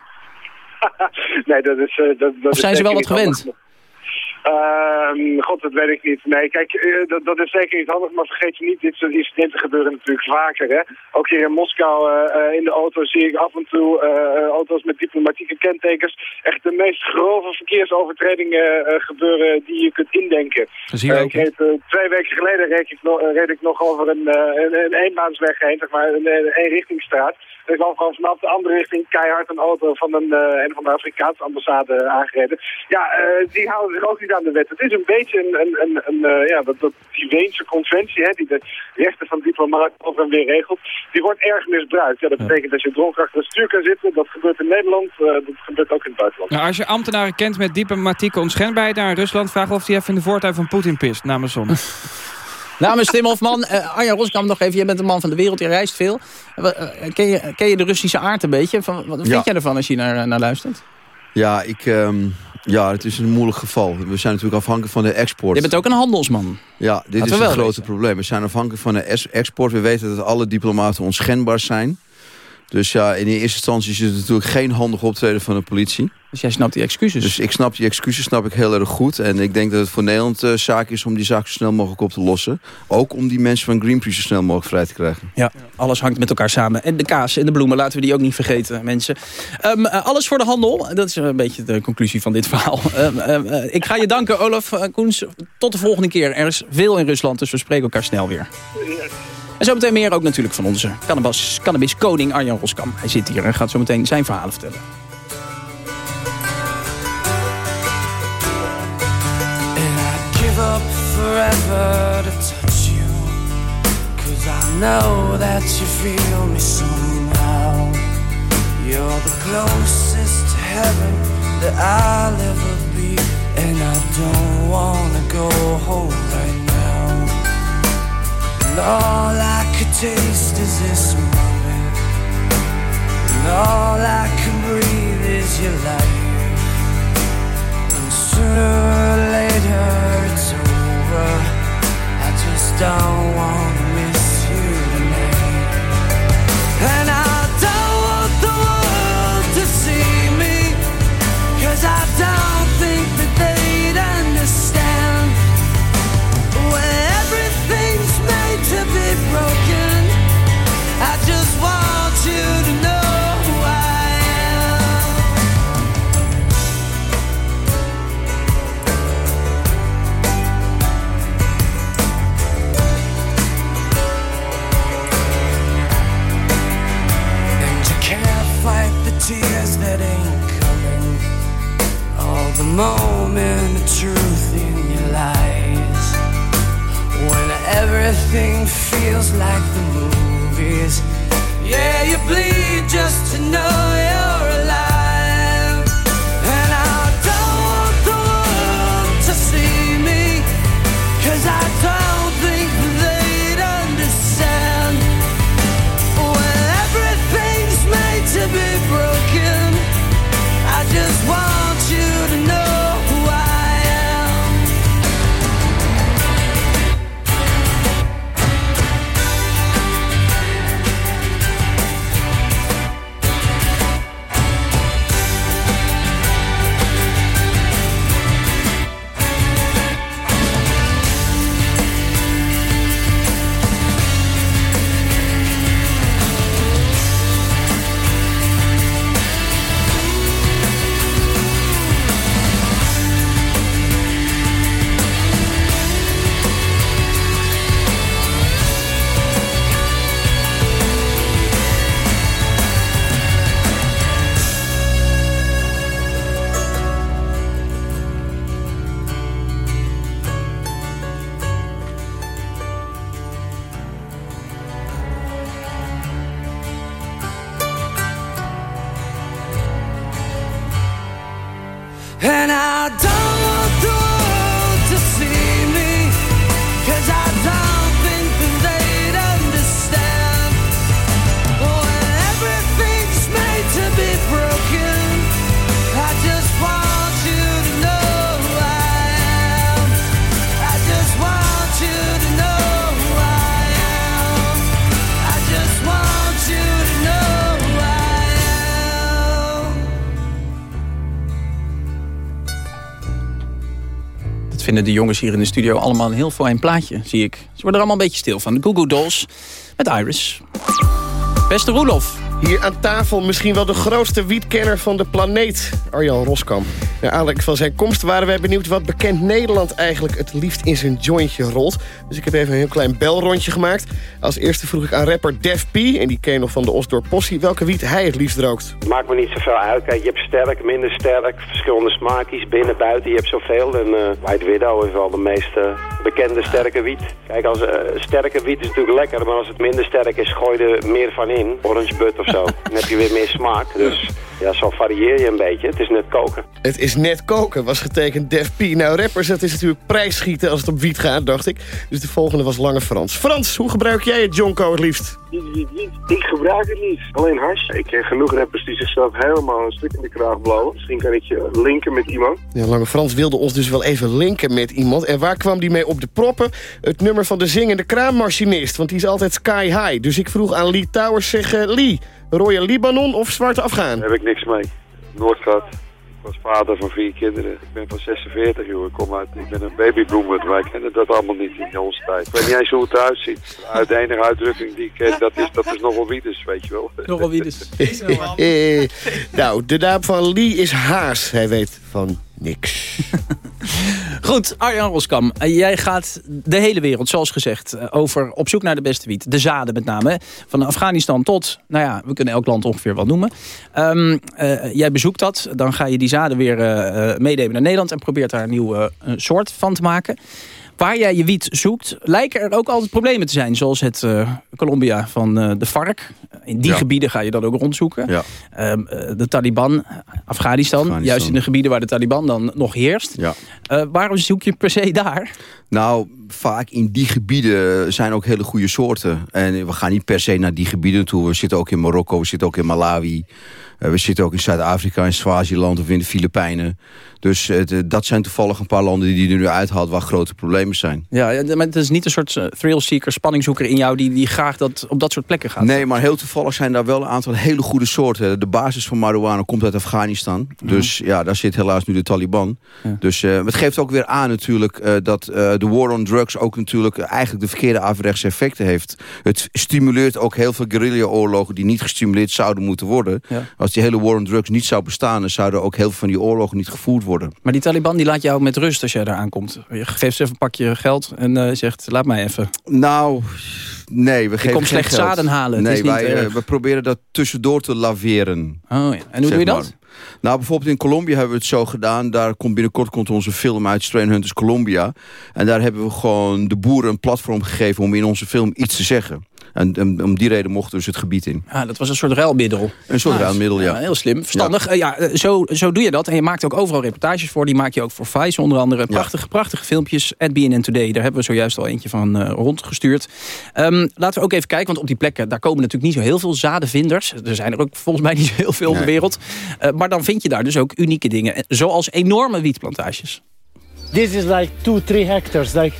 nee, dat is... eh, dat, dat Of is zijn ze wel wat gewend? handig. Ehm, God, dat weet ik niet. Nee, kijk, eh, dat, dat is zeker niet handig, maar vergeet je niet, dit soort incidenten gebeuren natuurlijk vaker. Hè? Ook hier in Moskou, eh, in de auto, zie ik af en toe auto's met diplomatieke kentekens. Echt de meest grove verkeersovertredingen eh, gebeuren die je kunt indenken. Ook, ik reed, twee weken geleden reed ik, nog, reed ik nog over een, eh, een, een eenbaansweg heen, zeg maar, een, een eenrichtingsstraat. Ik kwam gewoon vanaf de andere richting keihard een auto van een, eh, een van de Afrikaanse ambassade aangereden. Ja, eh, die houden zich ook niet aan de wet. Het is een beetje een, een, een, een eh, ja, dat, dat, die Weense conventie, hè, die de rechten van diplomaten over en weer regelt, die wordt erg misbruikt. Ja, dat betekent dat je dronken achter het stuur kan zitten. Dat gebeurt in Nederland, eh, dat gebeurt ook in het buitenland. Nou, als je ambtenaren kent met diplomatieke onschendbaarheid naar Rusland... vraag of die even in de voortuin van Poetin pist namens zon. Namens Tim Hofman, uh, Arjan Roskam nog even. Jij bent een man van de wereld, je reist veel. Uh, ken, je, ken je de Russische aard een beetje? Van, wat vind Ja. jij ervan als je naar, naar luistert? Ja, ik, ehm, ja, het is een moeilijk geval. We zijn natuurlijk afhankelijk van de export. Je bent ook een handelsman. Ja, dit Laten is het grote probleem. We zijn afhankelijk van de export. We weten dat alle diplomaten onschendbaar zijn. Dus ja, in eerste instantie is het natuurlijk geen handig optreden van de politie. Dus jij snapt die excuses? Dus ik snap die excuses snap ik heel erg goed. En ik denk dat het voor Nederland eh, zaak is om die zaak zo snel mogelijk op te lossen. Ook om die mensen van Greenpeace zo snel mogelijk vrij te krijgen. Ja, alles hangt met elkaar samen. En de kaas en de bloemen, laten we die ook niet vergeten, mensen. Ehm, eh, alles voor de handel, dat is een beetje de conclusie van dit verhaal. Ehm, ehm, eh, ik ga je danken, Olaf Koens. Tot de volgende keer. Er is veel in Rusland, dus we spreken elkaar snel weer. En zometeen meer ook natuurlijk van onze cannabis, cannabis koning Arjan Roskam. Hij zit hier en gaat zo meteen zijn verhalen vertellen. Forever to touch you. I know that you feel me. You're the closest to heaven that I'll ever be. And I don't wanna go home. And all I could taste is this moment. And all I can breathe is your life. And sooner or later it's over. I just don't wanna vinden de jongens hier in de studio allemaal een heel fijn plaatje, zie ik. Ze worden er allemaal een beetje stil van. De Goo Goo Dolls met Iris. Beste Roelof, Hier aan tafel misschien wel de grootste wietkenner van de planeet, Arjan Roskam. Naar aanleiding van zijn komst waren wij benieuwd wat bekend Nederland eigenlijk het liefst in zijn jointje rolt. Dus ik heb even een heel klein belrondje gemaakt. Als eerste vroeg ik aan rapper Def P, en die ken nog van de Osdorp Possie, welke wiet hij het liefst rookt. Maakt me niet zoveel uit. Kijk, je hebt sterk, minder sterk, verschillende smaakjes, binnen, buiten. Je hebt zoveel. En eh, White Widow is wel de meest eh, bekende sterke wiet. Kijk, als eh, sterke wiet is natuurlijk lekker, maar als het minder sterk is, gooi er meer van in. Orange bud of zo. Dan heb je weer meer smaak. Dus ja, zo varieer je een beetje. Het is net koken. Het is net koken, was getekend Def P. Nou, rappers, dat is natuurlijk prijsschieten als het op wiet gaat, dacht ik. Dus de volgende was Lange Frans. Frans, hoe gebruik jij het Jonko het liefst? Ik gebruik het niet. Alleen hash. Ik ken genoeg rappers die zichzelf helemaal een stuk in de kraag blauwen. Misschien kan ik je linken met iemand. Ja, Lange Frans wilde ons dus wel even linken met iemand. En waar kwam die mee op de proppen? Het nummer van de zingende kraammachinist, want die is altijd sky high. Dus ik vroeg aan Lee Towers, zeg eh, Lee, Royal Libanon of Zwarte Afghaan? Daar heb ik niks mee. Noordstad. Ik was vader van vier kinderen. Ik ben van 46, joh. Ik kom uit, ik ben een babyboomer. Wij kennen dat allemaal niet in onze tijd. Ik weet niet eens hoe het eruit ziet. Uit de enige uitdrukking die ik ken, dat is, dat is nogal wiedes, weet je wel. Nogal wiedes. nou, de naam van Lee is Haas. Hij weet van niks. Goed, Arjan Roskam. eh, Jij gaat de hele wereld, zoals gezegd, eh, over op zoek naar de beste wiet. De zaden met name. Van Afghanistan tot, nou ja, we kunnen elk land ongeveer wat noemen. Ehm, eh, jij bezoekt dat. Dan ga je die zaden weer meenemen naar Nederland... en probeert daar een nieuwe soort van te maken. Waar jij je wiet zoekt, lijken er ook altijd problemen te zijn. Zoals het eh, Colombia van eh, de FARC. In die Ja. gebieden ga je dan ook rondzoeken. Ja. Ehm, eh, de Taliban, Afghanistan, Juist in de gebieden waar de Taliban dan nog heerst. Ja. Waarom zoek je per se daar? Nou, vaak in die gebieden zijn ook hele goede soorten. En we gaan niet per se naar die gebieden toe. We zitten ook in Marokko, we zitten ook in Malawi. Eh, we zitten ook in Zuid-Afrika, in Swaziland of in de Filipijnen. Dus eh, dat zijn toevallig een paar landen die er nu uithaalt... waar grote problemen zijn. Ja, maar het is niet een soort eh, thrill-seeker, spanningzoeker in jou... Die, die graag dat, op dat soort plekken gaat. Nee, maar heel toevallig zijn daar wel een aantal hele goede soorten. De basis van marihuana komt uit Afghanistan. Dus ja, daar zit helaas nu de Taliban. Dus het geeft ook weer aan natuurlijk dat de war on drugs ook natuurlijk eigenlijk de verkeerde averechtse effecten heeft. Het stimuleert ook heel veel guerrilla-oorlogen die niet gestimuleerd zouden moeten worden. Ja. Als die hele war on drugs niet zou bestaan, dan zouden ook heel veel van die oorlogen niet gevoerd worden. Maar die Taliban die laat jou met rust als jij daar aankomt. Je geeft ze even een pakje geld en eh, zegt, laat mij even. Nou, nee, we geven kom geen slecht geld. zaden halen, het Nee, is niet wij, eh, we proberen dat tussendoor te laveren. Oh, ja. En hoe doe je maar. dat? Nou, bijvoorbeeld in Colombia hebben we het zo gedaan. Daar komt binnenkort komt onze film uit, Strain Hunters Colombia. En daar hebben we gewoon de boeren een platform gegeven... om in onze film iets te zeggen. En, en om die reden mochten dus het gebied in. Ja, dat was een soort ruilmiddel. Een soort Ah, ruilmiddel, ja. Heel slim, verstandig. Eh, Ja, eh, zo, zo doe je dat. En je maakt ook overal reportages voor. Die maak je ook voor Vice onder andere. Prachtige, prachtige filmpjes. At BNN Today, daar hebben we zojuist al eentje van eh, rondgestuurd. Ehm, laten we ook even kijken, want op die plekken... daar komen natuurlijk niet zo heel veel zadenvinders. Er zijn er ook volgens mij niet zo heel veel op de wereld. Eh, maar dan vind je daar dus ook unieke dingen. eh, Zoals enorme wietplantages. This is like two, three hectares, like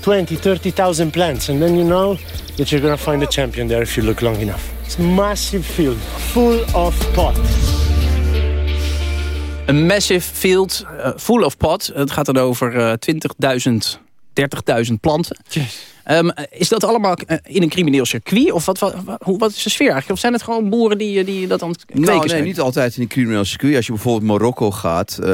20, 30,000 plants. And then you know that you're gonna find a champion there if you look long enough. It's a massive field, full of pot. Een massive field, eh, full of pot. Het gaat dan over eh, 20.000, 30.000 planten. Ehm, is dat allemaal eh, in een crimineel circuit? Of wat, wat, wat- hoe, wat is de sfeer eigenlijk? Of zijn het gewoon boeren die, eh, die dat aan het kweken Nou, nee, zijn? niet altijd in een crimineel circuit. Als je bijvoorbeeld Marokko gaat, eh,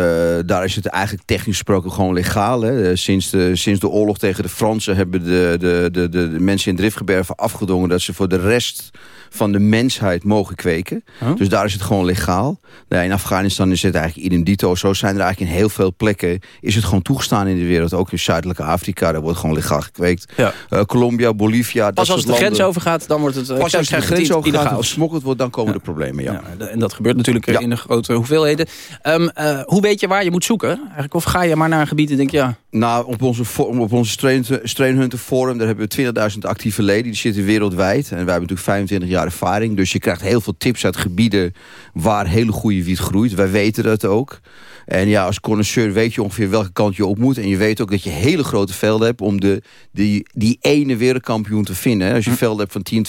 daar is het eigenlijk technisch gesproken gewoon legaal. Hè. Sinds, de, sinds de oorlog tegen de Fransen hebben de, de, de, de, de mensen in Driftgeberven afgedongen... dat ze voor de rest van de mensheid mogen kweken. Dus daar is het gewoon legaal. In Afghanistan is het eigenlijk idem dito. Zo zijn er eigenlijk in heel veel plekken... is het gewoon toegestaan in de wereld. Ook in Zuidelijke Afrika, daar wordt gewoon legaal gekweekt. Eh, Colombia, Bolivia, dat Pas als soort de grens overgaat, dan wordt het... eh, Pas als de grens overgaat illegaals. gesmokkeld wordt, dan komen de problemen, ja. En dat gebeurt natuurlijk in de grote hoeveelheden. Ehm, eh, hoe weet je waar je moet zoeken? Eigenlijk, of ga je maar naar een gebied en denk je... Ja, Nou, op onze, op onze Strain, Strain Hunter Forum, daar hebben we 20.000 actieve leden. Die zitten wereldwijd. En wij hebben natuurlijk 25 jaar ervaring. Dus je krijgt heel veel tips uit gebieden waar hele goede wiet groeit. Wij weten dat ook. En ja, als connoisseur weet je ongeveer welke kant je op moet. En je weet ook dat je hele grote velden hebt om de, die, die ene wereldkampioen te vinden. Als je velden hebt van 10,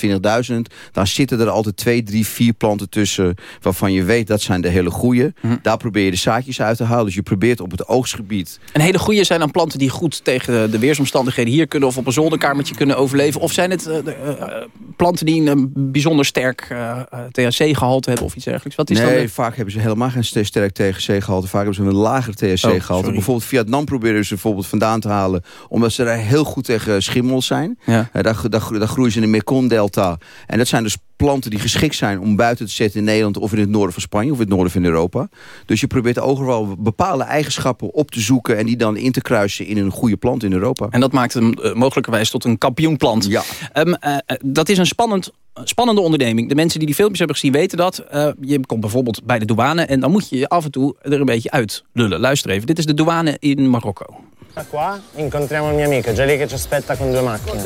20.000, dan zitten er altijd twee, drie, vier planten tussen... waarvan je weet dat zijn de hele goede. Daar probeer je de zaakjes uit te halen. Dus je probeert op het oogstgebied Een hele goede zijn dan planten die goed tegen de, de weersomstandigheden hier kunnen... of op een zolderkamertje kunnen overleven? Of zijn het eh, de, eh, planten die een eh, bijzonder sterk eh, eh, THC-gehalte hebben of iets dergelijks? Wat is dan nee, de- vaak hebben ze helemaal geen st- sterk THC-gehalte. Vaak hebben ze een lager THC-gehalte. Oh, sorry. bijvoorbeeld Vietnam proberen ze bijvoorbeeld vandaan te halen... omdat ze daar heel goed tegen schimmels zijn. Ja. Eh, daar, daar groeien ze in de Mekong-delta. En dat zijn dus planten die geschikt zijn om buiten te zetten in Nederland... of in het noorden van Spanje of in het noorden van Europa. Dus je probeert overal bepaalde eigenschappen op te zoeken... en die dan in te kruisen in een goede plant in Europa. En dat maakt hem eh, mogelijkerwijs tot een kampioenplant. Ja. Ehm, eh, eh, dat is een spannend, spannende onderneming. De mensen die die filmpjes hebben gezien weten dat. Je komt bijvoorbeeld bij de douane en dan moet je je af en toe er een beetje uit lullen. Luister even, dit is de douane in Marokko. Qua incontriamo il mio amico, già lì che ci aspetta con due macchine.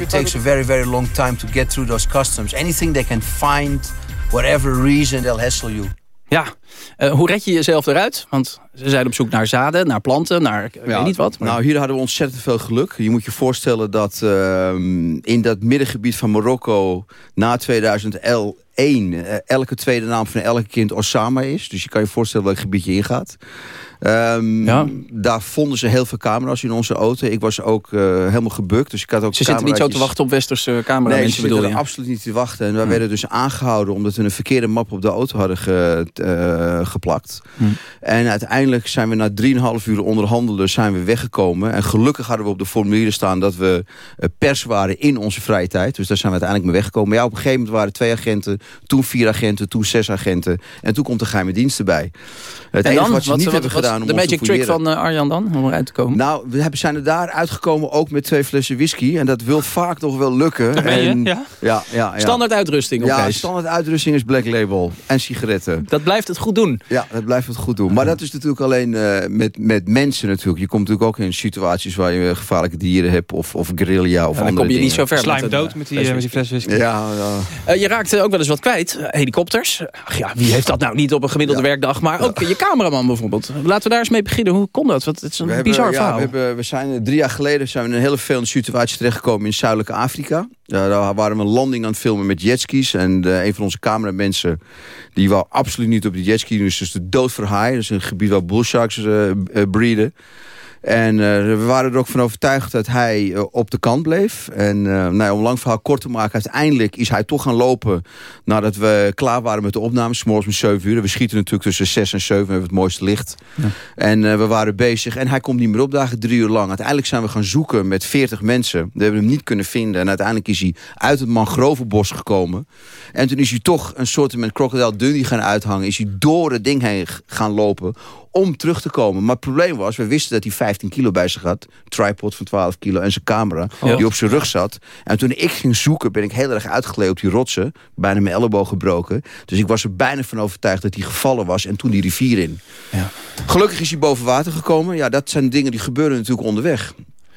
It takes a very, very long time to get through those customs. Anything they can find, whatever reason, they'll hassle you. Ja, eh, hoe red je jezelf eruit? Want ze zijn op zoek naar zaden, naar planten, naar ik weet niet wat. maar- Nou, hier hadden we ontzettend veel geluk. Je moet je voorstellen dat ehm, in dat middengebied van Marokko... na 2001 eh, elke tweede naam van elke kind Osama is. Dus je kan je voorstellen welk gebied je ingaat. Ehm, Daar vonden ze heel veel camera's in onze auto. Ik was ook eh, helemaal gebukt. Dus ik had ook Ze zitten niet zo te wachten op westerse camera Nee, ze zitten er absoluut niet te wachten. En wij werden dus aangehouden omdat we een verkeerde map op de auto hadden ge- eh, geplakt. Hm. En uiteindelijk zijn we na 3,5 uur onderhandelen zijn we weggekomen. En gelukkig hadden we op de formulieren staan dat we pers waren in onze vrije tijd. Dus daar zijn we uiteindelijk mee weggekomen. Maar ja, op een gegeven moment waren twee agenten, toen vier agenten, toen zes agenten. En toen komt de geheime dienst erbij. Het En enige dan? wat ze Wat- niet wat- hebben wat gedaan om De magic trick van eh, Arjan dan, om eruit te komen? nou, we hebben, zijn er daar uitgekomen ook met twee flessen whisky. En dat wil vaak nog wel lukken. Dat meen je? En- Ja? Ja, ja, ja. Standaard uitrusting. Ja, standaard uitrusting is Black Label. En sigaretten. Dat blijft het goed doen. Ja, dat blijft het goed doen. Maar dat is natuurlijk alleen eh, met, met mensen natuurlijk. Je komt natuurlijk ook in situaties waar je gevaarlijke dieren hebt. Of, of guerrilla of dan andere kom je niet zo ver Slime dood met die, eh, met die fles whisky. Ja, ja. Eh, je raakt eh, ook wel eens wat kwijt. Eh, helikopters. Ach ja, wie heeft dat nou niet op een gemiddelde werkdag? Maar ook je cameraman bijvoorbeeld. Laten we daar eens mee beginnen. Hoe kon dat? Want het is een We hebben- bizar ja, verhaal. We, hebben, we zijn eh, drie jaar geleden zijn we in een hele vervelende situatie terechtgekomen in Zuidelijke Afrika. Ja, daar waren we een landing aan het filmen met jetskis. En eh, een van onze cameramensen die wou absoluut niet op die jetski. Dus dus de dood voor haai. Dat is een gebied waar bullsharks eh, breeden. En eh, we waren er ook van overtuigd dat hij eh, op de kant bleef. En eh, nou ja, om lang verhaal kort te maken, uiteindelijk is hij toch gaan lopen nadat we klaar waren met de opnames. morgens om 7 uur. We schieten natuurlijk tussen 6 en 7, we hebben het mooiste licht. En eh, we waren bezig en hij komt niet meer opdagen, drie uur lang. Uiteindelijk zijn we gaan zoeken met 40 mensen. We hebben hem niet kunnen vinden. En uiteindelijk is hij uit het mangrovenbos gekomen. En toen is hij toch een soort met Crocodile Dundee gaan uithangen. Is hij door het ding heen gaan lopen om terug te komen. Maar het probleem was, we wisten dat hij 15 kilo bij zich had. Tripod van 12 kilo en zijn camera die op zijn rug zat. En toen ik ging zoeken, ben ik heel erg uitgeleid op die rotsen. Bijna mijn elleboog gebroken. Dus ik was er bijna van overtuigd dat hij gevallen was. En toen die rivier in. Ja. Gelukkig is hij boven water gekomen. Ja, dat zijn dingen die gebeuren natuurlijk onderweg.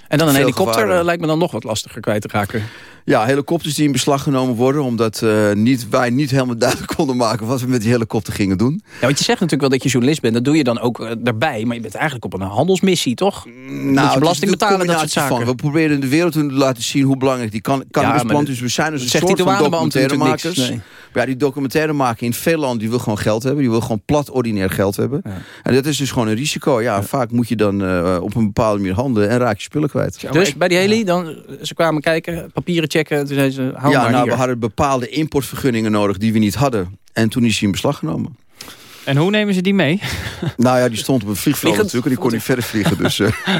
En dan een helikopter eh, lijkt me dan nog wat lastiger kwijt te raken. Ja, helikopters die in beslag genomen worden... omdat eh, niet, wij niet helemaal duidelijk konden maken... wat we met die helikopter gingen doen. Ja, want je zegt natuurlijk wel dat je journalist bent. Dat doe je dan ook eh, daarbij. Maar je bent eigenlijk op een handelsmissie, toch? Moet je Nou, is belasting betalen, dat soort zaken. Van. We proberen de wereld te laten zien hoe belangrijk die kan, cannabisplant maar is. We zijn dus een zegt die soort van documentairemakers. Ja, die documentaire maken in veel landen, die wil gewoon geld hebben. Die wil gewoon plat, ordinair geld hebben. En dat is dus gewoon een risico. Ja, vaak moet je dan op een bepaalde manier handelen en raak je spullen kwijt. Dus bij die heli, dan, ze kwamen kijken, papieren checken. Toen zeiden ze, hou ja, maar nou, hier. we hadden bepaalde importvergunningen nodig die we niet hadden. En toen is hij in beslag genomen. En hoe nemen ze die mee? Nou ja, die stond op een vliegveld Vliegend. natuurlijk. En die kon niet verder vliegen. Dus, eh,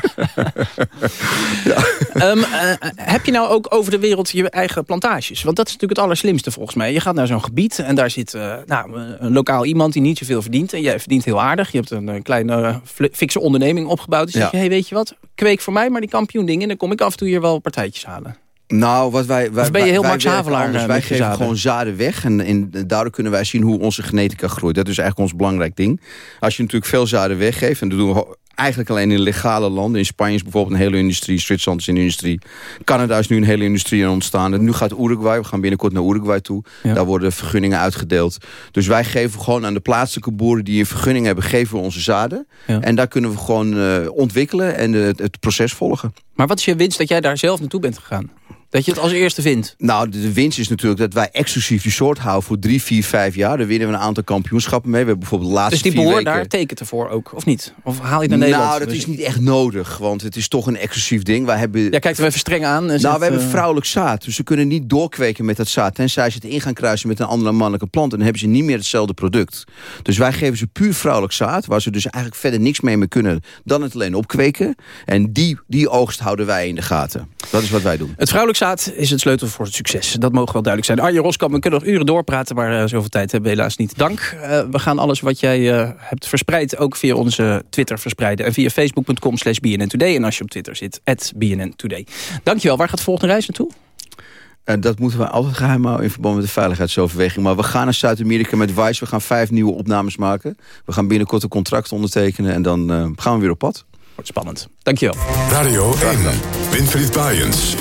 Ehm, eh, heb je nou ook over de wereld je eigen plantages? Want dat is natuurlijk het allerslimste volgens mij. Je gaat naar zo'n gebied en daar zit eh, nou, een lokaal iemand die niet zoveel verdient. En jij verdient heel aardig. Je hebt een, eh, kleine fli- fikse onderneming opgebouwd. Dus Ja. zeg je, hey, weet je wat? Kweek voor mij maar die kampioen dingen. En dan kom ik af en toe hier wel partijtjes halen. Nou, wat wij, wij, Of ben je heel wij Max Havelaar, Wij geven zaden? gewoon zaden weg. En, en daardoor kunnen wij zien hoe onze genetica groeit. Dat is eigenlijk ons belangrijk ding. Als je natuurlijk veel zaden weggeeft... en dat doen we eigenlijk alleen in legale landen. In Spanje is bijvoorbeeld een hele industrie. Zwitserland is een industrie. Canada is nu een hele industrie aan ontstaan. En nu gaat Uruguay. We gaan binnenkort naar Uruguay toe. Daar worden vergunningen uitgedeeld. Dus wij geven gewoon aan de plaatselijke boeren... die een vergunning hebben, geven we onze zaden. En daar kunnen we gewoon eh, ontwikkelen en het proces volgen. Maar wat is je winst dat jij daar zelf naartoe bent gegaan? Dat je het als eerste vindt? Nou, de, de winst is natuurlijk dat wij exclusief die soort houden voor drie, vier, vijf jaar. Daar winnen we een aantal kampioenschappen mee. We hebben bijvoorbeeld de laatste Dus die weken... daar tekent ervoor ook, of niet? Of haal je het naar Nederland? Nou, dat is niet echt nodig, want het is toch een exclusief ding. Wij hebben... Ja, kijk er even streng aan. Nou, we hebben eh, vrouwelijk zaad. Dus ze kunnen niet doorkweken met dat zaad. Tenzij ze het in gaan kruisen met een andere mannelijke plant. En dan hebben ze niet meer hetzelfde product. Dus wij geven ze puur vrouwelijk zaad. Waar ze dus eigenlijk verder niks mee mee kunnen. Dan het alleen opkweken. En die, die oogst houden wij in de gaten. Dat is wat wij doen. Het vrouwelijk is het sleutel voor het succes. Dat mogen wel duidelijk zijn. Arjen Roskam, we kunnen nog uren doorpraten, maar eh, zoveel tijd hebben we helaas niet. Dank. Eh, we gaan alles wat jij eh, hebt verspreid ook via onze Twitter verspreiden. En via facebook.com slash BNN Today. En als je op Twitter zit, at BNN Today. Dankjewel. Waar gaat de volgende reis naartoe? En dat moeten we altijd geheim houden in verband met de veiligheidsoverweging. Maar we gaan naar Zuid-Amerika met Vice. We gaan vijf nieuwe opnames maken. We gaan binnenkort een contract ondertekenen. En dan eh, gaan we weer op pad. Wordt spannend. Dankjewel. Radio 1, Winfried Bajens.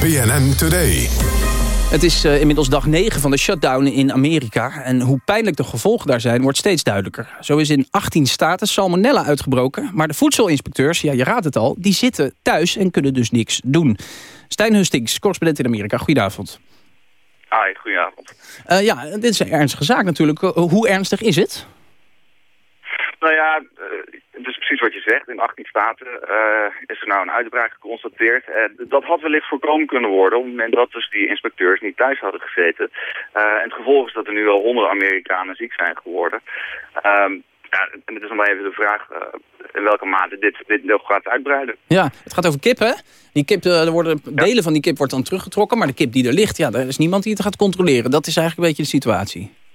BNN Today. Het is eh, inmiddels dag 9 van de shutdown in Amerika. En hoe pijnlijk de gevolgen daar zijn, wordt steeds duidelijker. Zo is in 18 staten salmonella uitgebroken. Maar de voedselinspecteurs, ja je raadt het al, die zitten thuis en kunnen dus niks doen. Stijn Hustings, correspondent in Amerika. Goedenavond. Hi, goedenavond. Eh, ja, dit is een ernstige zaak natuurlijk. Eh, hoe ernstig is het? Nou ja, eh, het is precies wat je zegt. In 18 staten eh, is er nou een uitbraak geconstateerd. Eh, dat had wellicht voorkomen kunnen worden op het moment dat dus die inspecteurs niet thuis hadden gezeten. En het gevolg is dat er nu al honderden Amerikanen ziek zijn geworden. Ehm, ja, en het is nog maar even de vraag in welke mate dit, dit nog gaat uitbreiden. Ja, het gaat over kip, hè? Die kip, er worden, delen van die kip wordt dan teruggetrokken, maar de kip die er ligt, ja, er is niemand die het gaat controleren. Dat is eigenlijk een beetje de situatie.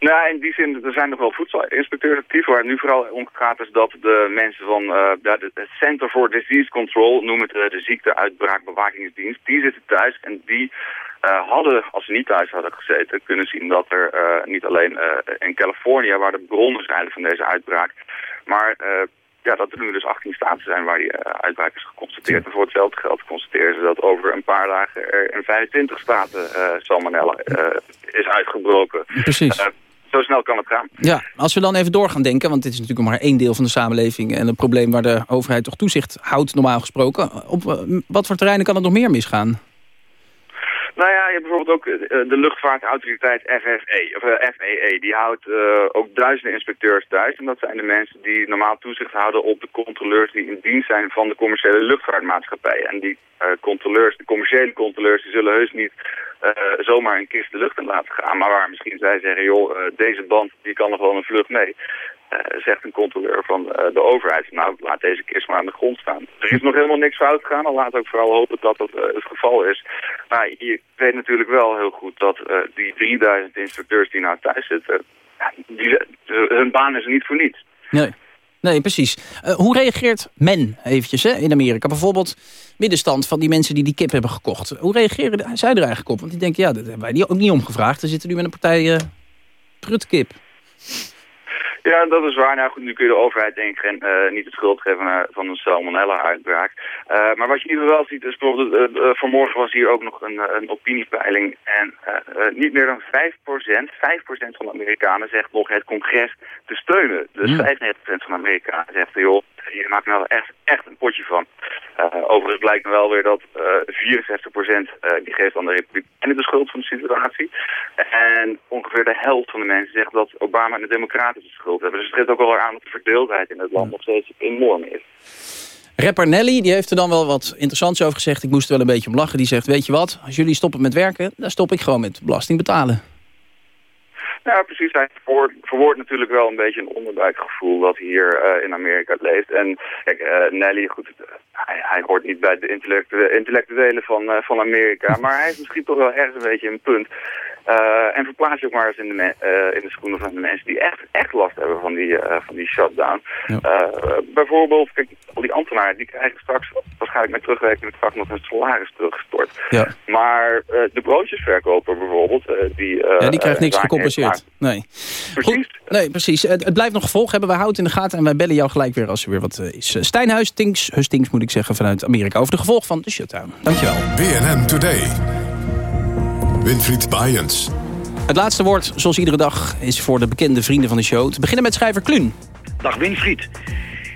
Nou, in die zin, er zijn nog wel voedselinspecteurs actief. Waar het nu vooral om gaat is dat de mensen van eh, het Center for Disease Control, noem het eh, de ziekteuitbraakbewakingsdienst, die zitten thuis en die eh, hadden, als ze niet thuis hadden gezeten, kunnen zien dat er niet alleen in Californië, waar de bron is eigenlijk van deze uitbraak, maar ja, dat er nu dus 18 staten zijn waar die uitbraak is geconstateerd. En voor hetzelfde geld constateren ze dat over een paar dagen er in 25 staten salmonella is uitgebroken. Precies. Zo snel kan het gaan. Ja, als we dan even door gaan denken, want dit is natuurlijk maar één deel van de samenleving en een probleem waar de overheid toch toezicht houdt, normaal gesproken. Op eh, wat voor terreinen kan het nog meer misgaan? Nou ja, je hebt bijvoorbeeld ook eh, de luchtvaartautoriteit FFE, of, eh, FAA. Die houdt eh, ook duizenden inspecteurs thuis. En dat zijn de mensen die normaal toezicht houden op de controleurs die in dienst zijn van de commerciële luchtvaartmaatschappijen. En die controleurs, de commerciële controleurs, die zullen heus niet zomaar een kist de lucht in laten gaan. Maar waar misschien zij zeggen, joh, deze band die kan nog wel een vlucht mee. Eh, zegt een controleur van eh, de overheid. Nou, laat deze kist maar aan de grond staan. Er is nog helemaal niks fout gegaan. Al laat ook vooral hopen dat dat eh, het geval is. Maar je weet natuurlijk wel heel goed dat die 3000 instructeurs die nou thuis zitten... die, hun baan is er niet voor niets. Nee, nee precies. Hoe reageert men eventjes hè, in Amerika? Bijvoorbeeld middenstand van die mensen die die kip hebben gekocht. Hoe reageren zij er eigenlijk op? Want die denken, ja, dat hebben wij ook niet omgevraagd. We zitten nu met een partij prutkip. Ja, dat is waar. Nou goed, nu kun je de overheid denk ik geen, eh, niet de schuld geven van, van een salmonella-uitbraak. Eh, maar wat je in ieder geval ziet is bijvoorbeeld, eh, eh, vanmorgen was hier ook nog een, eh, een opiniepeiling. En eh, eh, niet meer dan 5%, 5% van de Amerikanen zegt nog het congres te steunen. Dus 95% van de Amerikanen zegt, joh, hier maakt nou echt, echt een potje van. Eh, overigens blijkt nu wel weer dat eh 64% eh, die geeft aan de Republikeinen de schuld van de situatie. En ongeveer de helft van de mensen zegt dat Obama en de Democraten de schuld hebben. Dus het geeft ook wel aan dat de verdeeldheid in het land nog steeds enorm is. Rapper Nelly die heeft er dan wel wat interessants over gezegd. Ik moest er wel een beetje om lachen. Die zegt, weet je wat, als jullie stoppen met werken... dan stop ik gewoon met belasting betalen. Ja, precies. Hij verwoordt verwoordt natuurlijk wel een beetje een onderbuikgevoel dat hier eh, in Amerika leeft. En kijk, eh, Nelly, goed, hij, hoort niet bij de intellectu intellectuelen van, eh, van Amerika, maar hij heeft misschien toch wel ergens een beetje een punt. Eh, en verplaats je ook maar eens in de, eh, in de schoenen van de mensen die echt, echt last hebben van die, eh, van die shutdown. Eh, bijvoorbeeld, kijk, al die ambtenaren die krijgen straks waarschijnlijk met terugwerkende kracht nog hun salaris teruggestort. Ja. Maar eh, de broodjesverkoper bijvoorbeeld, die... eh, ja, die krijgt niks gecompenseerd. Nee. Goed, nee, precies. Het, het blijft nog gevolg hebben. Wij houden het in de gaten en wij bellen jou gelijk weer als er weer wat is. Eh, Stijn Hustings, Hustings moet ik zeggen, vanuit Amerika... over de gevolgen van de shutdown. Dankjewel. BNN Today. Winfried Bajens. Het laatste woord, zoals iedere dag, is voor de bekende vrienden van de show. Te beginnen met schrijver Kluun. Dag Winfried.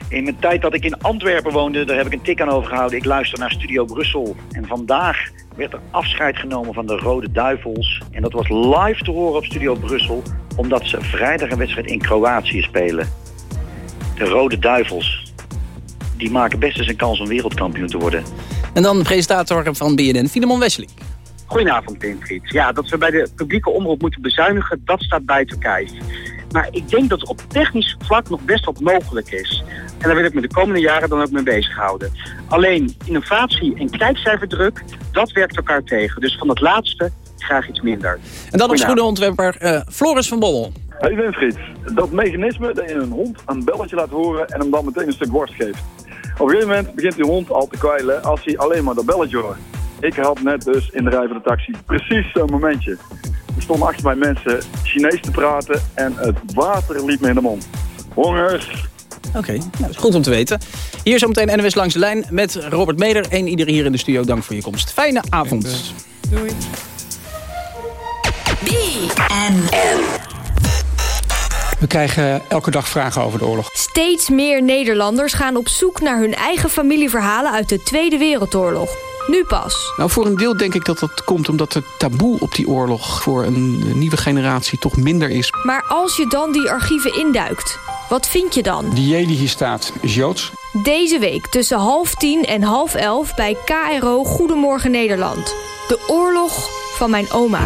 In mijn tijd dat ik in Antwerpen woonde, daar heb ik een tik aan overgehouden. Ik luister naar Studio Brussel. En vandaag werd er afscheid genomen van de Rode Duivels. En dat was live te horen op Studio Brussel, omdat ze vrijdag een wedstrijd in Kroatië spelen. De Rode Duivels, die maken best eens een kans om wereldkampioen te worden. En dan de presentator van BNN, Filemon Wesseling. Goedenavond, Winfried. Ja, dat we bij de publieke omroep moeten bezuinigen, dat staat buiten kijf. Maar ik denk dat het op technisch vlak nog best wat mogelijk is. En daar wil ik me de komende jaren dan ook mee bezighouden. Alleen innovatie en kijkcijferdruk, dat werkt elkaar tegen. Dus van het laatste graag iets minder. En dan op Goedenavond. schoenenontwerper eh, Floris van Bommel. Hey Winfried, dat mechanisme dat je een hond een belletje laat horen en hem dan meteen een stuk worst geeft. Op een gegeven moment begint die hond al te kwijlen als hij alleen maar dat belletje hoort. Ik had net dus in de rij van de taxi precies zo'n momentje. Er stonden achter mij mensen Chinees te praten en het water liep me in de mond. Honger. Oké, nou, dat is goed om te weten. Hier zometeen NWS langs de lijn met Robert Meder. En ieder hier in de studio, dank voor je komst. Fijne avond. Doei. We krijgen elke dag vragen over de oorlog. Steeds meer Nederlanders gaan op zoek naar hun eigen familieverhalen uit de Tweede Wereldoorlog. Nu pas. Nou, voor een deel denk ik dat dat komt omdat het taboe op die oorlog... voor een nieuwe generatie toch minder is. Maar als je dan die archieven induikt, wat vind je dan? Die J die hier staat is Joods. Deze week tussen half tien en half elf bij KRO Goedemorgen Nederland. De oorlog van mijn oma.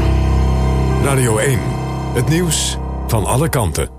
Radio 1. Het nieuws van alle kanten.